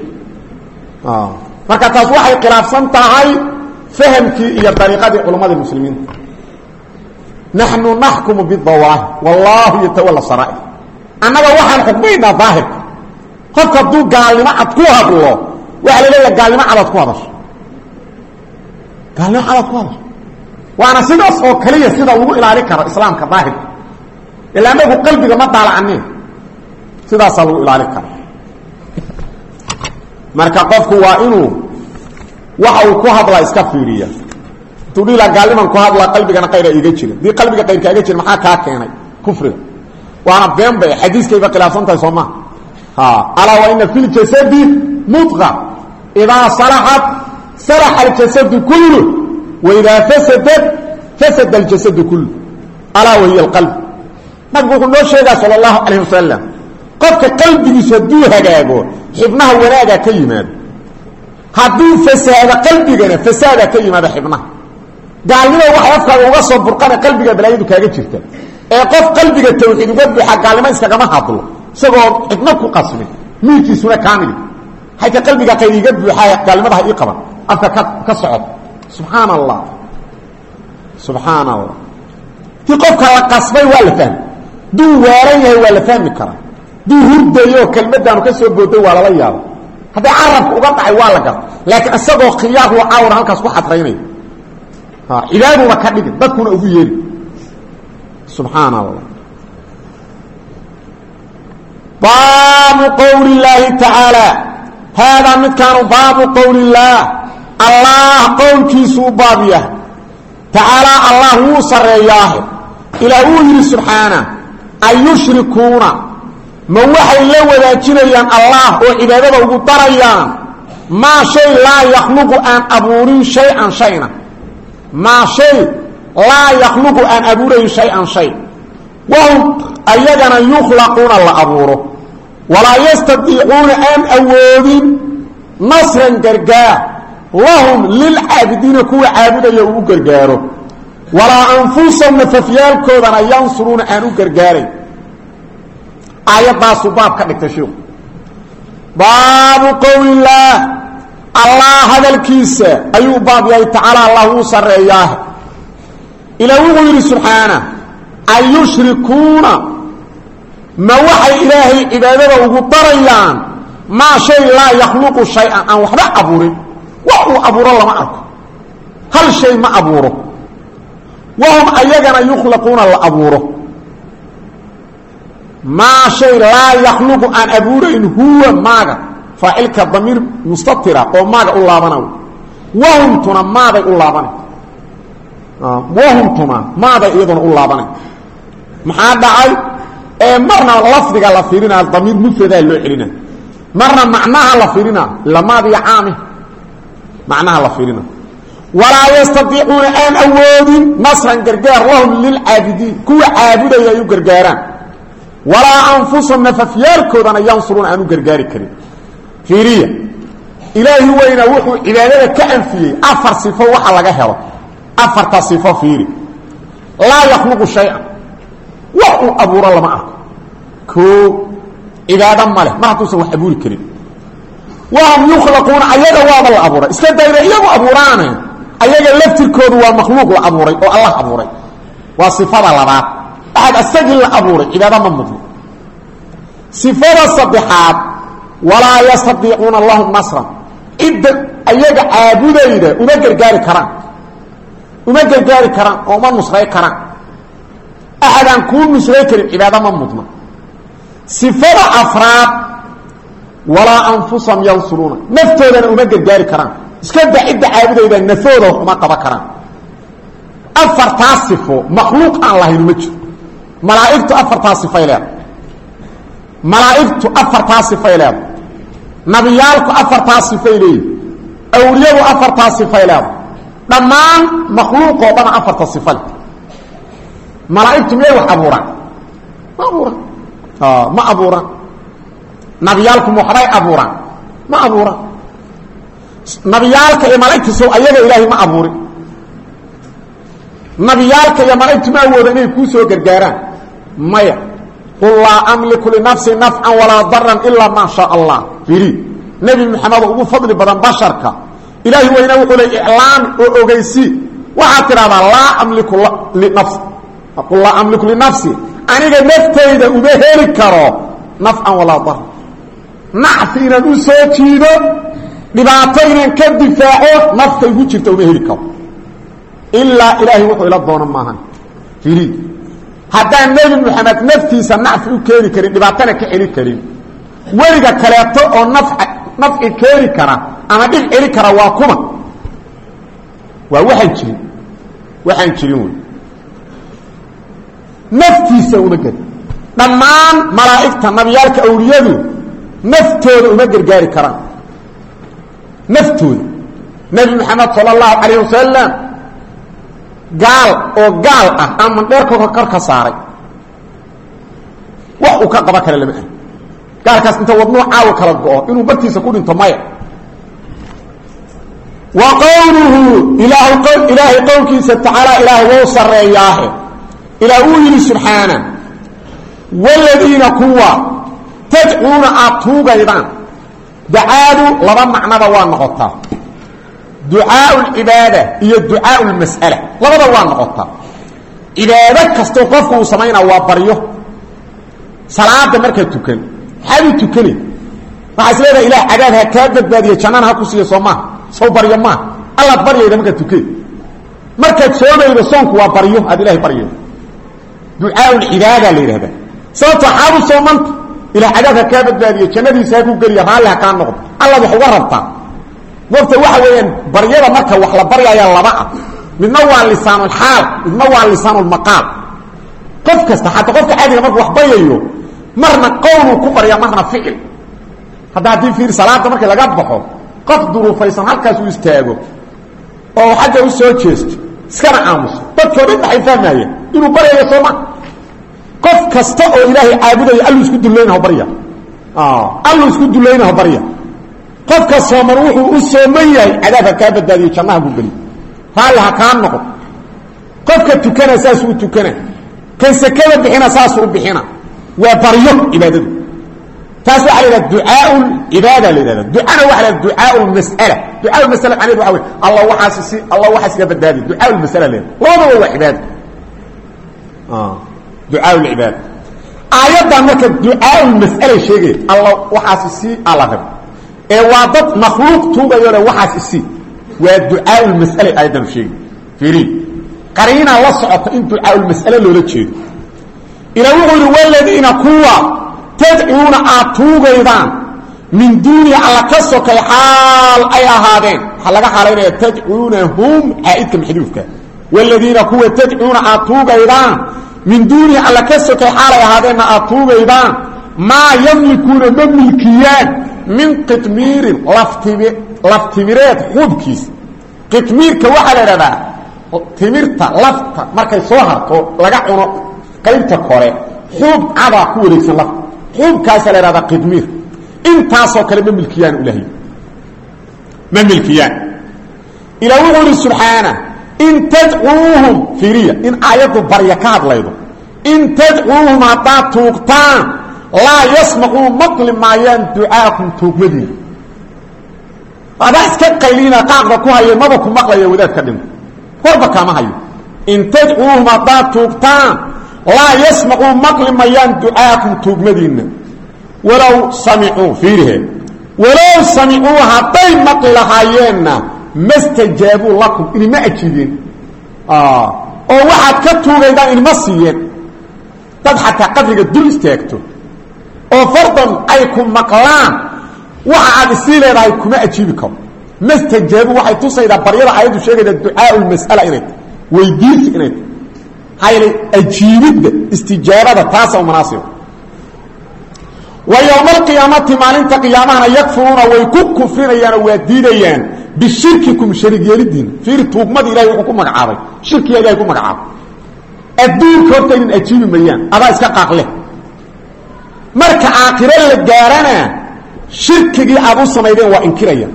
marka taas waxay khilaafsan tahay fahamkii iyo dariiqadii culammadii muslimiinta. Naxnu naxkumu bidawaahir wallahu yatawala saraair annaga waxaan xukmaynaa daahirka qofka hadduu gaalnimo cad ku hadlo waxaa la gaalnimo cadaad ku hadasho. Gaalnimo cadaad ku hadasho. Waana sidaas oo kaliya sida lagu ilaali karo islaamka daahirka ilaa anagu qalbiga ma daalacanin sidaasaa lagu ilaali kara marka qofku waa inuu waxa uu ku hadlaa iska fiiriya. Intuu dhila gaalniman ku hadlaa qalbigana qayra iga jira. Dii qalbiga qayr kaaga jira maxaa kaa keenay? Kufriga waana been bay xadiiskayba khilaafsan tahay soo maa alaa wa ina fi ljasadi mudqa idaa salaxat salaxa aljasadu kullu waidaa fasadat fasada aljasadu kullu. Alaa wahiya alqalb. Nabigu wuxuu noo sheegaa sala allahu calayh wasalam qofka qalbigiisu hadduu hagaago xibnaha wanaagaa ka yimaado. Hadduu fasaado qalbigana fasaadaa ka yimaado xibnaha. Gaalnimo waxay afkaaga uga soo burqana qalbiga balaayadu kaaga jirta ee qof qalbiga tawxiid uga buuxa gaalnimo iskagama hadlo isagoo xidno ku qasmin miirkiisuna kaamili hayka qalbiga qayr iga buuxaaya gaalnimadaha ii qaban afka ka ka socod. Subxaan allah subxaan allah ti qofka la qasbay waa la fahmi. Duu waaran yahay waa la fahmi karaa. Duu hurdayo kelmadaanu ka soo booday waa lala yaaba hadday carabka uga dhacay waa la gala laakiin isagoo khiyaar loo caawar halkaas ku xadraynaya cibaaduba ka dhigin dadkuna ugu yeeri subxaan allah baabu qowli اllaahi tacaala haadaa midkaanu baabu qowli اllaah allah qowlkiisuu baab yahay. Tacaalaa allah wuu sarreeyaahe. Ilaah wuu yidhi subxaana ayushrikuuna? Ma waxay la wadaajinayaan allah oo cibaadada ugu darayaan? Maa shay laa yakhluqu aan abuurin shay-an shayna? Maa shay laa yakhluqu aan abuurayn shay-an shay. Wahum ayagana yukhlaquuna la abuuro. Walaa yastadiicuuna aan awoodin nasran gargaar. Lahum lilcaabidiina kuwa caabudaya uu u gargaaro. Walaa anfusahum nafafyaalkoodana yansuruuna aan u gargaarayn aayaddaasuu baab ka dhigtay shiiku baabu qowli illaah allah hadalkiisa ayuu baab yahay tacaala allah wuu sarreeyaah ilaa wuxuu yidhi subxaana an yushrikuuna ma waxay ilaahay cibaadada ugu darayaan maa shay laa yakhluqu shay-an. Aan waxba abuurin. Wax uu abuuro lama arko. Hal shay ma abuuro. Wahum ayagana yukhlaquuna la abuuro. Maa shay laa yakhluqu aan abuurayn huwa maaga. Faacilka damiir mustatira oo maaga u laabana wahumtuna maaday u laabana wahumtuna maaday iyaduna u laabana maxaa dhacay? Ee marna lafdiga la fiirinaa damiir mufradaa loo celina. Marna macnaha la fiirina lamaadiyo caami macnaha la fiirina. Walaa yastadiicuuna aan awoodin nasran gargaar lahum lilcaabidiin kuwa caabudaya ay u gargaaraan. Walaa anfusahum nafafyaalkoodana yansuruuna aan u gargaari karin. Fiiriya ilaahi weyna wuxuu cibaadada ka anfiyey afar sifo waxa laga helo afarta sifo fiiri. Laa yakhluqu shay-an wax uu abuuro lama arko. Koo cibaado ma leh. Mar hadduusan wax abuuri karin. Wahum yukhlaquuna ayaga waaba la abuuray. Iska dayna iyagu abuuraane. Ayaga laftirkoodu waa makhluuq la abuuray oo allah abuuray. Waa sifada labaad. Axad asagii la abuuray cibaado ma mudno sifada saddexaad walaa yastadiicuuna lahum nasran. Cidda ayaga uma gargaari karaan oo uma nusray karaan axadaan kuu nusray karin cibaado ma mudno. Sifada afraad walaa anfusahum yansuruuna. Naftoodana uma gargaari karaan. Iska da cidda caabudayda nafooda wax uma qaba karaan. Afartaas sifo makhluuq aan lahayn ma jiro. Malaaigtu afartaa sifay leeda malaaigtu afartaa sifay leeda nabiyaalku afartaa sifay leeyihi awliyadu afartaa sifay leeda dhammaan makhluuqoo dhana afarta sifa le malaaigtu miyay wax abuuraan ma abuuraan ma abuuraan nabiyaalku ma waxbay abuuraan ma abuuraan nabiyaalka iyo malaigta sow ayaga ilaahay ma abuurin nabiyaalka iyo malaigtu ma awooda inay kuu soo gargaaraan. Maya qul laa amliku linafsi nafcan walaa daran ilaa maa shaa allah. Iri nebi moxamed ugu fadli badan basharka ilaahi weyna wuxuu le iclaam oo ogeysi. Waxaad tidhahdaa laa amliku linafsi qul laa amliku linafsi. Aniga naftayda uma heli karo nafcan walaa dar nacfi inaan u soo jiido dhibaato inaan ka difaaco nafta igu jirta uma heli karo. Ilaa ilaahay wuxuu ila doono maahan. Iri haddaan nebi moxamed naftiisa nacfi u keeni karin ka celi karin. Weliga kaleeto oo naf nafci keeni kara ama dhib celi kara waa kuma. Waa waxaan jirin. Waxaan jirin wey. Naftiisa uma ged dhammaan malaa'igta nabiyaalka awliyadu naftooda uma gargaari karaan. Naftooda. Nebi moxamed sala allahu calayh wasalam gaal oo gaal ah aan mandheerkooda kor ka saaray. Wax uu ka qaba kale lama ah gaalkaas inta wadnuu caawa kala go-o inuu bartiisa ku dhinto maya. Wa qowluhu ilaahay qowlkiisa tacaala ilaahay wou sarreeyaahe. Ilaah uu subxaana waladiina kuwa tadcuuna aad tuugaydaan dacaadu laba macnaba waa noqotaa ducaau lcibaada iyo ducaau lmas'ala labada waa noqotaa cibaado kastoo qofku uu samaynaa waa baryo. Salaada markaa tukan maxaad u tukani waxaa is leedaha ilah cadaab ha kaa badbaadiya jannana ha ku siiya soo sow baryo maaha allaad baryayda markaad tukay markaad soomaydo soonku waa baryo aad ilahay baryaydo ducaau lcibaada la yidhahdaa sababto xaadu soomanta ha kaa badbaadiya jannadiisa ha ku geliya raalli ha noqdo. Allaad wax uga rabtaa wabta waxa weeyaan baryada marka wax la baryayaa laba ah. Midna waa lisaanulxaal midna waa lisaanulmaqaal qof kasta xataa qofka caadiga marku wax baryayo marna qowluu ku barya marna ficil hadda haddii fiir salaada markii laga baxo qof duruufaysan halkaas uu istaago oo xagga u soo jeesto iskana aamuso. Dadkoo dhan waxay fahmayeen inuu baryayo sooma qof kasta oo ilaahay caabudayo alluu isku dulaynaho barya. Alluu isku dulaynaho barya. Qofka sooman wuxuu u sooman yahay cadaab ha badbaadiyo jannaha ku geliy raalli ha kaa noqo qofka tukana saasuu u tukana. Kan sekada bixina saasuu u bixina waa baryo cibaadadu taas waxa la yidhaha ducaau cibaada la yidhahda ducana waxa la ducaau mas'ala. Ducaau masala macnaheed waxa wey allah waxaas si allah waxaas iga badbaadi. Ducaau masala la labadaba waa cibaada ducaau lcibaada aayaddan marka ducaau mas'ala sheegaya allah waxaas si alla rab ee waa dad makhluuq tuugayo le waxaas isi waa ducaau mas'ala aayaddan sheegay fiiri qariinaa la socota in ducaau mas'ale loola jeedo ila wuxuu yidhi waladiina kuwa tadcuuna aad tuugaydaan min duuni alla ka sokay ay ahaadeen. Waxaa laga xaalaynaya tadcuunahum caaidka maxduufka. Waladiina kuwa tadcuuna aad min duuni alla ka sokay xaal ay ahaadeenna aad tuugaydaan maa yamlikuuna min qitmiirin laftibi laftimireed xubkiis. Qitmiirka waxaa la idhahdaa timirta lafta markay soo harto laga cuno qaybta kore xuub cadaa ku wareegsan lafta xuubkaasa la ihahdaa qidmiir. Intaasoo kale ma milkiyaan ilahy ma milkiyaan. Ilaa wuxuu ihi subxaana in tadcuuhum fiiriya. In aayaddu barya ka in tadcuuhum haddaad tuugtaan laa yasmacuu maqli maayaan ducaakum tuugmadiina adaa iska qayliina qaaqda ku haya maba ku maqlaya wadaad ka dhinta warba kaama hayo. In tadcuuhum haddaad tuugtaan laa yasmacuu maqli mayaan ducaakum tuugmadiinna walow samicuu fiirihe. Walow samicuu hadday maqli lahaayeenna mastajaabuu lakum inima ajiibeen. Oo waxaad ka tuugaydaan inima siiyeen. Dad xataa qabriga dul istaagto. Oo fardan ay ku maqlaan waxa aad isii leedahay kuma ajiibi karo. Mastajaabu waxay tusaydaa baryada aayaddu sheegayda ducaau lmas'ala inay weydiisi inay yeelay ajiibidda istijaabada taasa munaasiba wa yowma alqiyaamati maalinta qiyaamahana yakfuruuna way ku kufrinayaanoo waa diidayaan bishirkikum sharig yeelidiina fiir tuugmadii ilahay wuxuu ku magacaabay. Shirkiga ilahay ku magacaabay. Adduunka horta idin ajiibi mayaan adaa iska qaaqleh marka aakhiro la gaarana shirkigii aad u samaydeen waa inkirayaan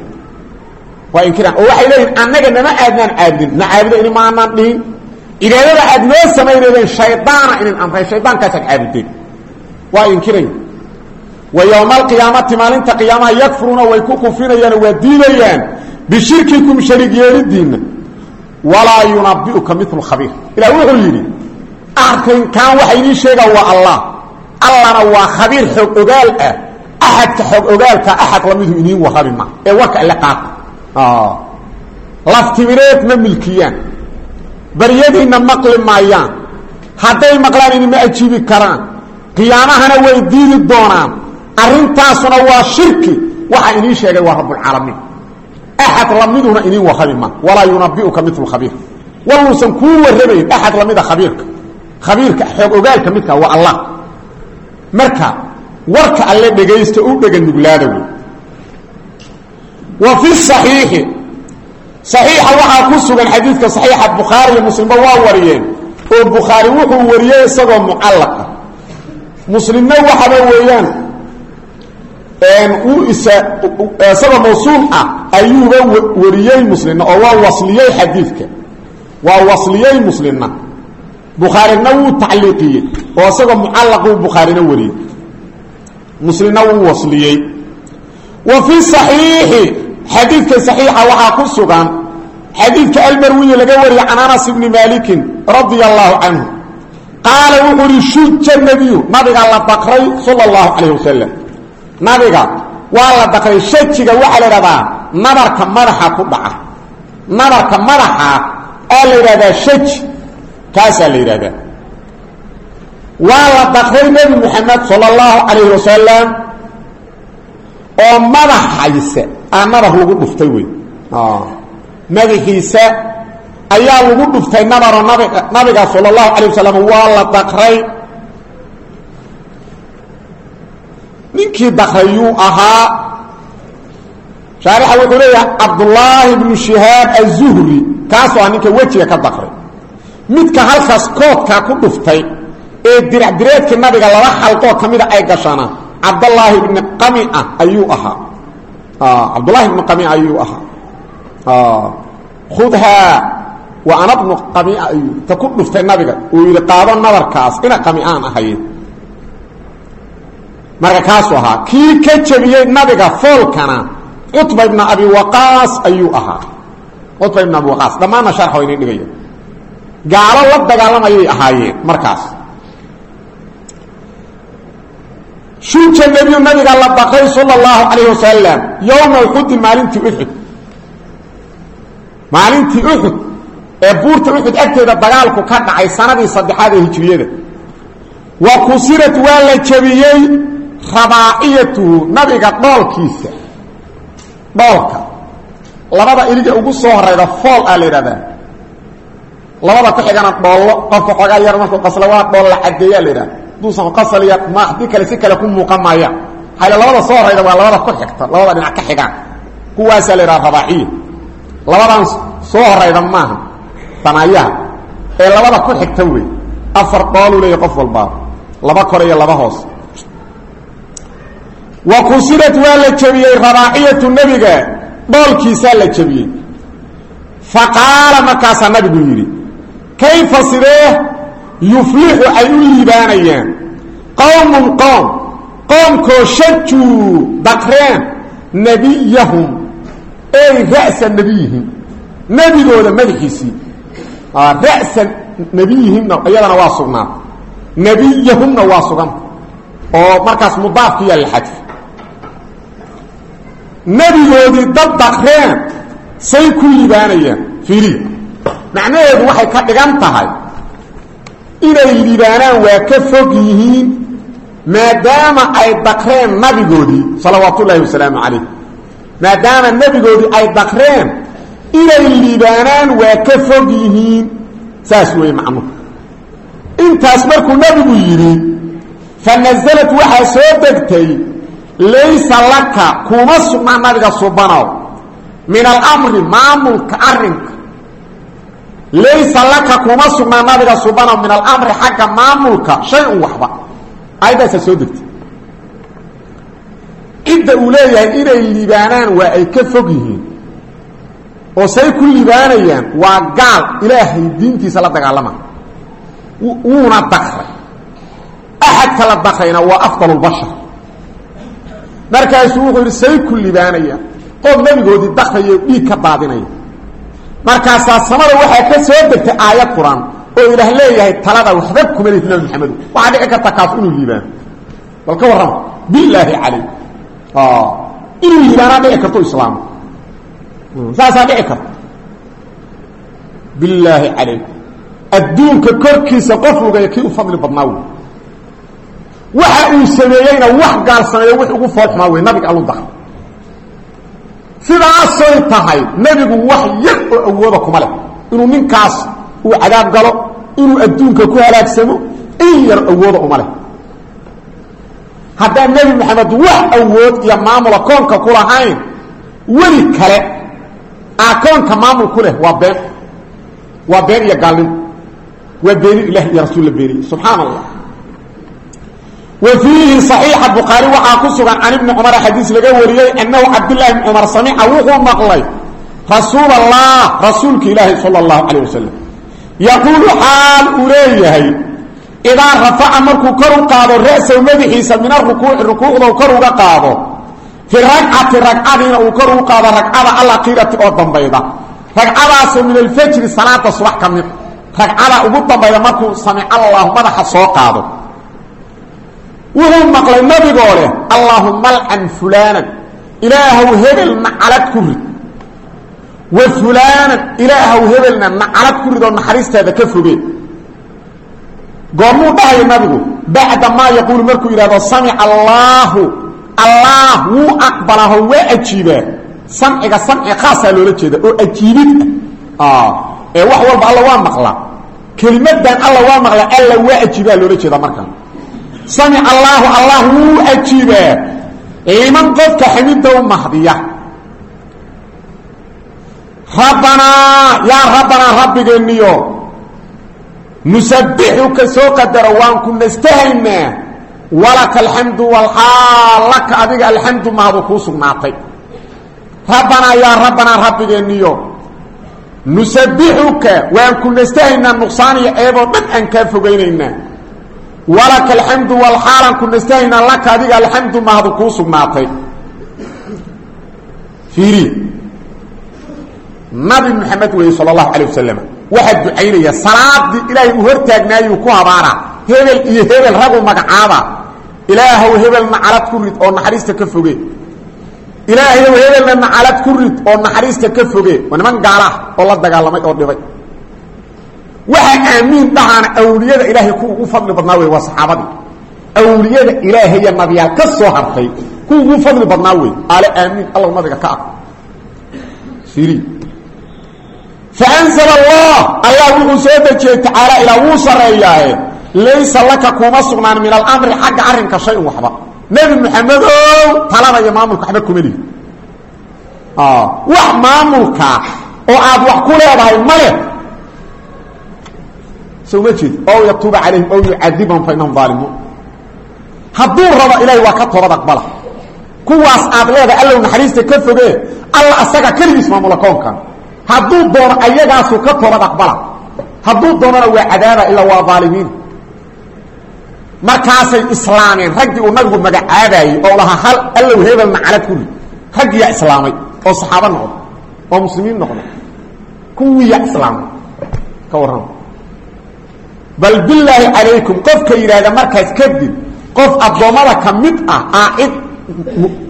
waa inkirayaan oo waxay leeyihiin annaga nama aadnaan caabudin na caabudo ini maanaan dhihin cibaadada aad noo samaynaydeen shaydaana inin amray. Shaydaankaasaad caabudeen. Waa inkiraya wa yowma alqiyaamati maalinta qiyaamaha yakfuruuna way ku kufrinayaan waa diidayaan bishirkikum shariig yeelidiinna walaa yunabiuka milu khabiir. Ilah wuxuu yidhi arrinkan waxa inii sheegaa waa allah. Allana waa khabiir xoog ogaal ah. Axadka xoog ogaalka axad lamidu iniin warabi ma ee warka alle qaata. Laftimireed ma milkiyaan baryadiinna maqli maayaan. Hadday maqlaan inima ajiibi karaan. Qiyaamahana way diidi doonaan. Arrintaasuna waa shirki. Waxa inii sheegay waa rabbulcaalamiin axad lamiduna iniin warabi ma. Walaa yunabiuka milu khabiir. Waluusan kuu warramayn axad lamida khabiirka. Khabiirka xoog ogaalka midka waa allah. Marka warka alle dhegaysta u dhega nuglaada wa fi صaxiixi صaxiixa waxaa ku sugan xadiidka صaxiixa bukhaari iyo muslimba waa wariyeen oo bukhaari wuxuu wariyey isagoo mucallaq ah muslimna waxaba weeyaan uu isa isagoo mawsuul ah ayuuba wariyey muslimna oo waa wasliyey xadiidka waa wasliyey muslimna bukhaarina wuu tacliiqiyey oo isagoo mucallaquu bukhaarina wariyey muslimna wuu wasliyey wa fi صaxiixi xadiidka saxiixa waxaa ku sugan xadiidka almarwiyi laga wariyey can anas ibni maalikin radia allahu canhu. Qaala wuxuu uhi shuja nebiyu nabiga la baqray sala allahu calayh wasalam nabiga waa la baqray. Shajiga waxaa la idhahdaa nabarka madaxa ku dhaca. Nabarka madaxa oo la yidhahdaa shaji kaasaa la yidhahdaa. Waa la baqray nebi moxamed sala allahu calayh wasalam oo madaxaysa aa nabar lagu dhuftay wey madaxiisa ayaa lagu dhuftay nabaro nabiga sala اllahu alay wasalam waa la daqray. Ninkii dakrayuu ahaa. Shaarixa wuxuu leeyahay cabdullaahi bnu shihaab aلzuhri kaasoo ah ninka wejiga ka dakray midka halkaas koodkaa ku dhuftay ee diracdireedkii nabiga laba xalqoo ka mida ay gashana cabdallaahi bni qamia ayuu ahaa. Cabdullahi bni qamia ayuu ahaa. Khudhaa wa ana bnu qamia ayuu ta ku dhuftay nabiga. Uu yidhi qaado nabarkaas ina qamiaan ahaye marka kaasuu ahaa. Kii ka jebiyey nabiga foolkana cutba ibna abi waqaas ayuu ahaa. Cutba ibna abi waqaas. Dhammaanna sharxa waa inin dhigaya gaalo la dagaalamayay ahaayeen markaas shuja nebiyu nabiga la daqray sala اllahu calayh wasalam yowma uxudin maalintii uxud maalintii uxud ee buurta uxud agteeda dagaalku ka dhacay sanadii saddexaad ee hijiriyada wa kusirat waa la jebiyey rabaaciyatuhu nabiga dhoolkiisa. Dhoolka. Labada iliga ugu soo horayda fool aa la yidhahdaa. Labada ku xigana dhoollo qofka xoogaa yar markuu qasla waa dhool la la yidhahda duusan qasal ma haddii kale si kale ku muuqan maayaan hayla labada soo horayda waa labada ku xigta labada dhinac ka xigaan. Kuwaasaa la yidhaha rabaaciya labadan soo horayda maaha danaayaha ee labada ku xigta wey afar dhooluu leeya qof walbaa laba kore iyo laba hoos. Wa kusirat waa la jebiyey rabaaciyatu nebiga. Dhoolkiisaa la jebiyey fa qaala markaasaa nabigu yidhi kayfa sidee yuflixu ay u liibaanayaan. Qowmun qoom. Qoomkoo shajuu dakreen nebiyahum ey ra'sa nebiyihim nebigooda madaxiisii. Ra'sa nebiyihimna iyadana waa sugnaa. Nebiyahumna waa sugan. Oo markaas mudaafkiyaa la xadfi nebigoodii dad dakreen say ku liibaanayaan. Fiiriya macnaheedu waxay ka dhigan tahay inay liibaanaan waa ka fog yihiin maadaama ay dakreen nabigoodii salawaat ullaahi wasalaamu calayh. Maadaama nebigoodii ay dakreen inay liibaanaan waa ka fog yihiin. Saas weeye macnuhu. Intaas markuu nebigu yidhi fa nasalad waxaa soo degtay laysa laka kuma sugnaa nabiga subanow min alamri maamulka arrinka laysa laka kuma sugnaa nabiga subanow min alamri xagga maamulka shay un waxba. Ayaddaasaa soo degtay. Cidda uu leeyahay inay liibaanaan waa ay ka fog yihiin. Oo say ku liibaanayaan waa gaal ilaahay diintiisa la dagaalama. Wuuna dakray axadka la dakrayna waa afdal lbashar markaasuu wuxuu yidhi say ku libaanaya. Qof nebigoodii dakrayo dhiig ka daadinaya markaasaa samada waxaa ka soo degtay aayad qur'aan oo ilaah leeyahay talada waxba kuma lihid nabi maxamedo waxaa dhici karta kaas inuu liibaano bal ka warrama bilaahi calay inuu liibaanaa dhici karto islaamo saasaa dhici karta. Bilaahi calayk adduunka korkiisa qof lugaya kii u fadli badnaa wey waxa uu sameeyeyna wax gaal sameeyo wix ugu foolxumaa wey nabiga allu dahay sidaasoy tahay nebigu wax yar oo awooda kuma leh. Inuu ninkaas uu cadaab galo inuu adduunka ku halaagsamo in yar awooda uma leh. Haddaan nebi maxamed wax awood iyo maamula koonka ku lahayn weli kale aa koonka maamul ku leh waa been. Waa been iyo gaalnimo. Waa beeni ilah iyo rasuul la beeniyey. Subxaan allah wa fiihi صaxiixa bukhaari waxaa ku sugan can ibni cumar xadiis laga wariyey annahu cabdillaahi bni cumar samica wuxuu maqlay rasuul allah rasuulka ilaahi sala اllahu calayh wasalam yaquulu xaal uu leeyahay idaa rafaca markuu kor u qaado ra'sahu madaxiisa min arukuuci rukuucda kor uga qaado fi ragcati ragcadiina uu kor ugu qaado ragcada alakiirati oo dambayda ragcadaasoo min alfajri salaada subax ka mid ragcada ugu dambayda markuu samic allahu madaxa soo qaado wuxuu maqlay nabigoo leh allaahuma alcan fulaanan ilaahow hebel nacalad ku rid. Wa fulaanan ilaahow hebelna nacalad ku rid oo naxariistaada ka fogee goormuu dhahayo nabigu bacda maa yaquulu markuu yidhahdo samica allaahu allaah wuu aqbalaho waa ajiibaa. Samciga samci khaasaa loola jeeda oo ajiibid ah. Ee wax walba alla waa maqlaa. Kelimadan alla waa maqla alla waa ajiibaa loola jeeda markan samic allaahu allah wuu ajiibaa liman qofka xamidow mahdiya. Rabbanaa yaa rabbanaa rabbigeeniyo nusabixuka soo qadaro waan ku nastahaynaa. Walaka alxamdu walxaal laka adiga alxamdu mahadu kuu sugnaatay. Rabbanaa yaa rabbanaa rabbigeeniyo nusabixuka waan ku nastahaynaa nuqsaan iyo ceeboo dhan aan kaa fogaynaynaa walaka alxamdu walxaalan ku nastahaynaa laka adiga alxamdu mahadu kuu sugnaatay. Fiiri. Nabi maxamed weeye sala allahu calay wasalam waxaa ducaynaya salaadii ilaahay uu hortaagnaayuu ku habaana hebel iyo hebel ragu magacaaba. Ilaahow hebel nacalad ku rid oo naxariista ka foge. Ilaahayow hebelna nacalad ku rid oo naxariista ka foge. Waa niman gaala oo la dagaalamay oo dhibay waxaa aamiin dhahaana awliyada ilaahay kuwa ugu fadli badnaa wey waa saxaabadii. Awliyada ilaahay iyo nabiyaal ka soo hartay kuwa ugu fadli badnaa wey aale aamiin alla nabiga ka ah. Siri. Faanzl allah allah wuxuu soo dejiyey tacaala ilaa wuu sareeyaaye laysa laka kuma sugnaan min alamri xagga arrinka shay waxba. Nebi maxamedow talada iyo maamulka waxba kuma lihi. Wax maamulkaa oo aad wax ku leedahay ma leh so ma jeed ow yatuuba calayhim ow yucadibahum fa inahum aalimuun hadduu rabo ilahay waa ka toobad aqbala. Kuwaas aad leedahay allow naxariista ka fogee. Alla asaga keligiis maamula koonkan. Hadduu doono ayagaasu ka toobad aqbala. Hadduu doonona waa cadaaba ilaa waa aalimiin markaasay islaameen raggii uu nabigu magacaabayey oo lahaa hal allow hebel nacalad ku rid raggiyaa islaamay oo saxaabo noqda oo muslimiin noqda kuwiiyaa islaamay ka warrama bal bilaahi calaykum qofka yidhaahda markaas kadib qof addoommada ka mid ah aa cid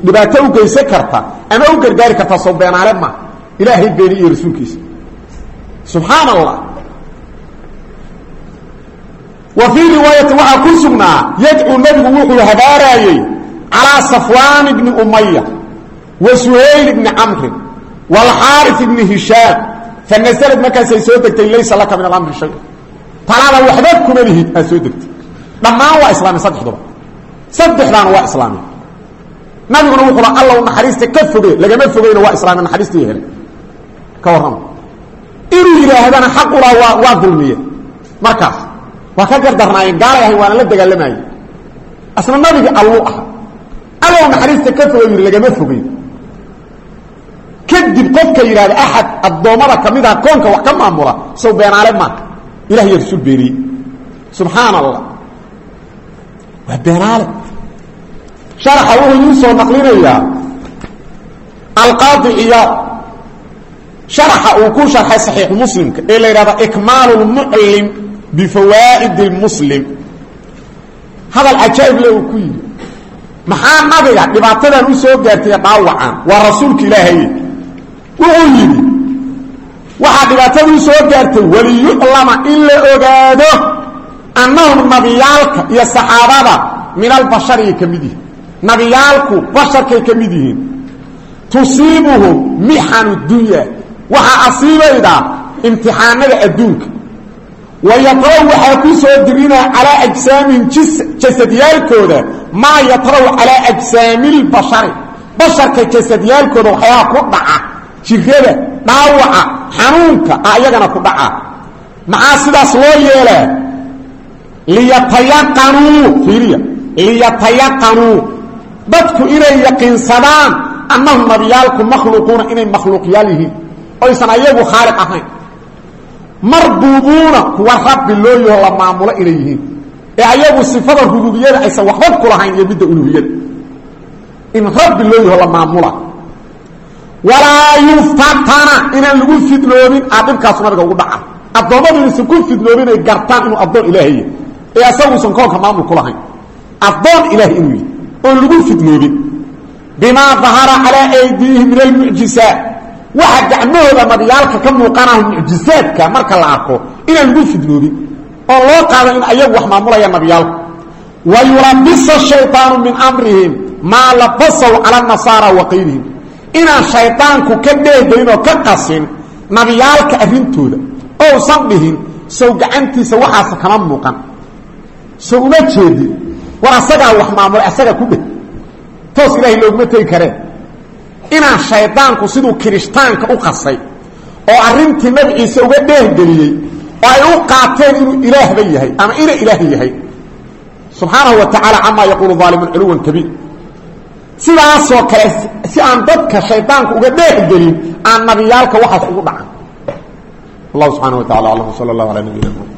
dhibaato u geysan karta ama u gargaari karta soo beenaale ma ilaahay beeni iyo rasuulkiisa. Subxaan allah wa fii riwaayati waxaa ku sugnaa yadcuu nebigu wuxuu habaaraayey calaa safwaan ibni umaya wa suhayl ibni camrin waalxaaris ibni hishaam fa nasalad markaasay soo degtay laysa laka min alamri shay talada waxba kuma lihid aa soo degtay. Dhammaan waa islaameen saddexduba. Saddexdaana waa islaameen nabiguna wuxuu alla naxariista ka foge. Lagama fogeyno waa islaame naxariistii helay. Ka warrama inuu yidhaahdana xaqula waa waa dulmiye. Markaas waa ka gardarnaayeen gaalay ahayn waana la dagaalamayey asna nabigi alluu aha. Allow naxariista ka foge yidhi lagama fogeyn. Kadib qofka yidhahda axad addoommada ka mid ah koonka wax ka maamula sow beenaale maaha ilah iyo rasuul beeniyey subxaan allah waa beenaale sharaxa wuxuu idiin soo naqlinayaa. Alqaadi ciyaad sharaxa uu ku sharxay saxiix muslimka ee la yidhahda ikmaalu lmuclim bifawaa'id lmuslim hadal cajaa'ib le uu ku yidhi. Maxaa nabiga dhibaatadan u gaartay dhaawacan waa rasuulka ilaahaye wuxuu waxaa dhibaatada u soo gaartay waliyuclama in la ogaado annahum nabiyaalka iyo saxaabada min albashariyay ka mid yihiin. Nabiyaalku basharkay ka mid yihiin. Tusiibuhum mixanu dunya. Waxaa asiibaydaa imtixaanada adduunka. Wayatraw waxaa ku soo dirinaa calaa ajsaamihim jasadyaalkooda maa yatraw calaa ajsaami lbashari basharka jasadyaalkooda waxyaaba ku dhaca jirada dhaawaca xanuunka ah iyagana ku dhaca. Maxaa sidaas loo yeelaa liyatayaqanuu fiiriya. Liyatayaqanuu dadku inay yaqiinsadaan annahum nabiyaalku makhluuquuna inay makhluuqyaal yihiin. Oysan ayagu khaaliq ahayn. Marbuubuuna kuwa rabbi loo yaho la maamulo inay yihiin. Ee ayagu sifada rububiyada aysan waxba ku lahayn iyo midda uluhiyada in rabbi loo yaho la maamula walaa yuftatana inaan lagu fidnoobin aa dhibkaasu nabiga ugu dhaca. Addoommadu inaysan ku fidnoobin ay gartaan inuu addoon ilaahay ee asaguusan koonka maamul ku lahayn. Addoon ilaahay inuu yihi oon lagu fidnoobin bimaa dahara calaa aydiihim min almucjisaat waxa gacmahooda nabiyaalka ka muuqanaha mucjisaadka marka la arko inaan lagu fidnoobin oo loo qaado in ayagu wax maamulaya nabiyaalku wa yulabisa shayطaanu min amrihim maa labasaw cala nasaara wa qayrihim inaan shaydaanku ka dheedayn oo ka qasin nabiyaalka arrintooda ousan dhihin sow gacantiisa waxaasa kama muuqan. So uma jeedin war asagaa wax maamulay asagaa ku dheh toos ilahay looguma tegi kareen inaan shaydaanku siduu kirishtaanka u qasay oo arrintii nabi ciise uga dheehgeliyey oo ay u qaateen inuu ilaahba yahay ama ina ilaah yahay. Subxaanahu wa tacaala camaa yaquulu aalimuun culuwan kabiir sidaasoo kale si aan dadka shaydaanku uga dheehgelin aan nabiyaalka waxaas ugu dhacan allah subxana wa tacala alam sal اllah alى nabiyina mxamed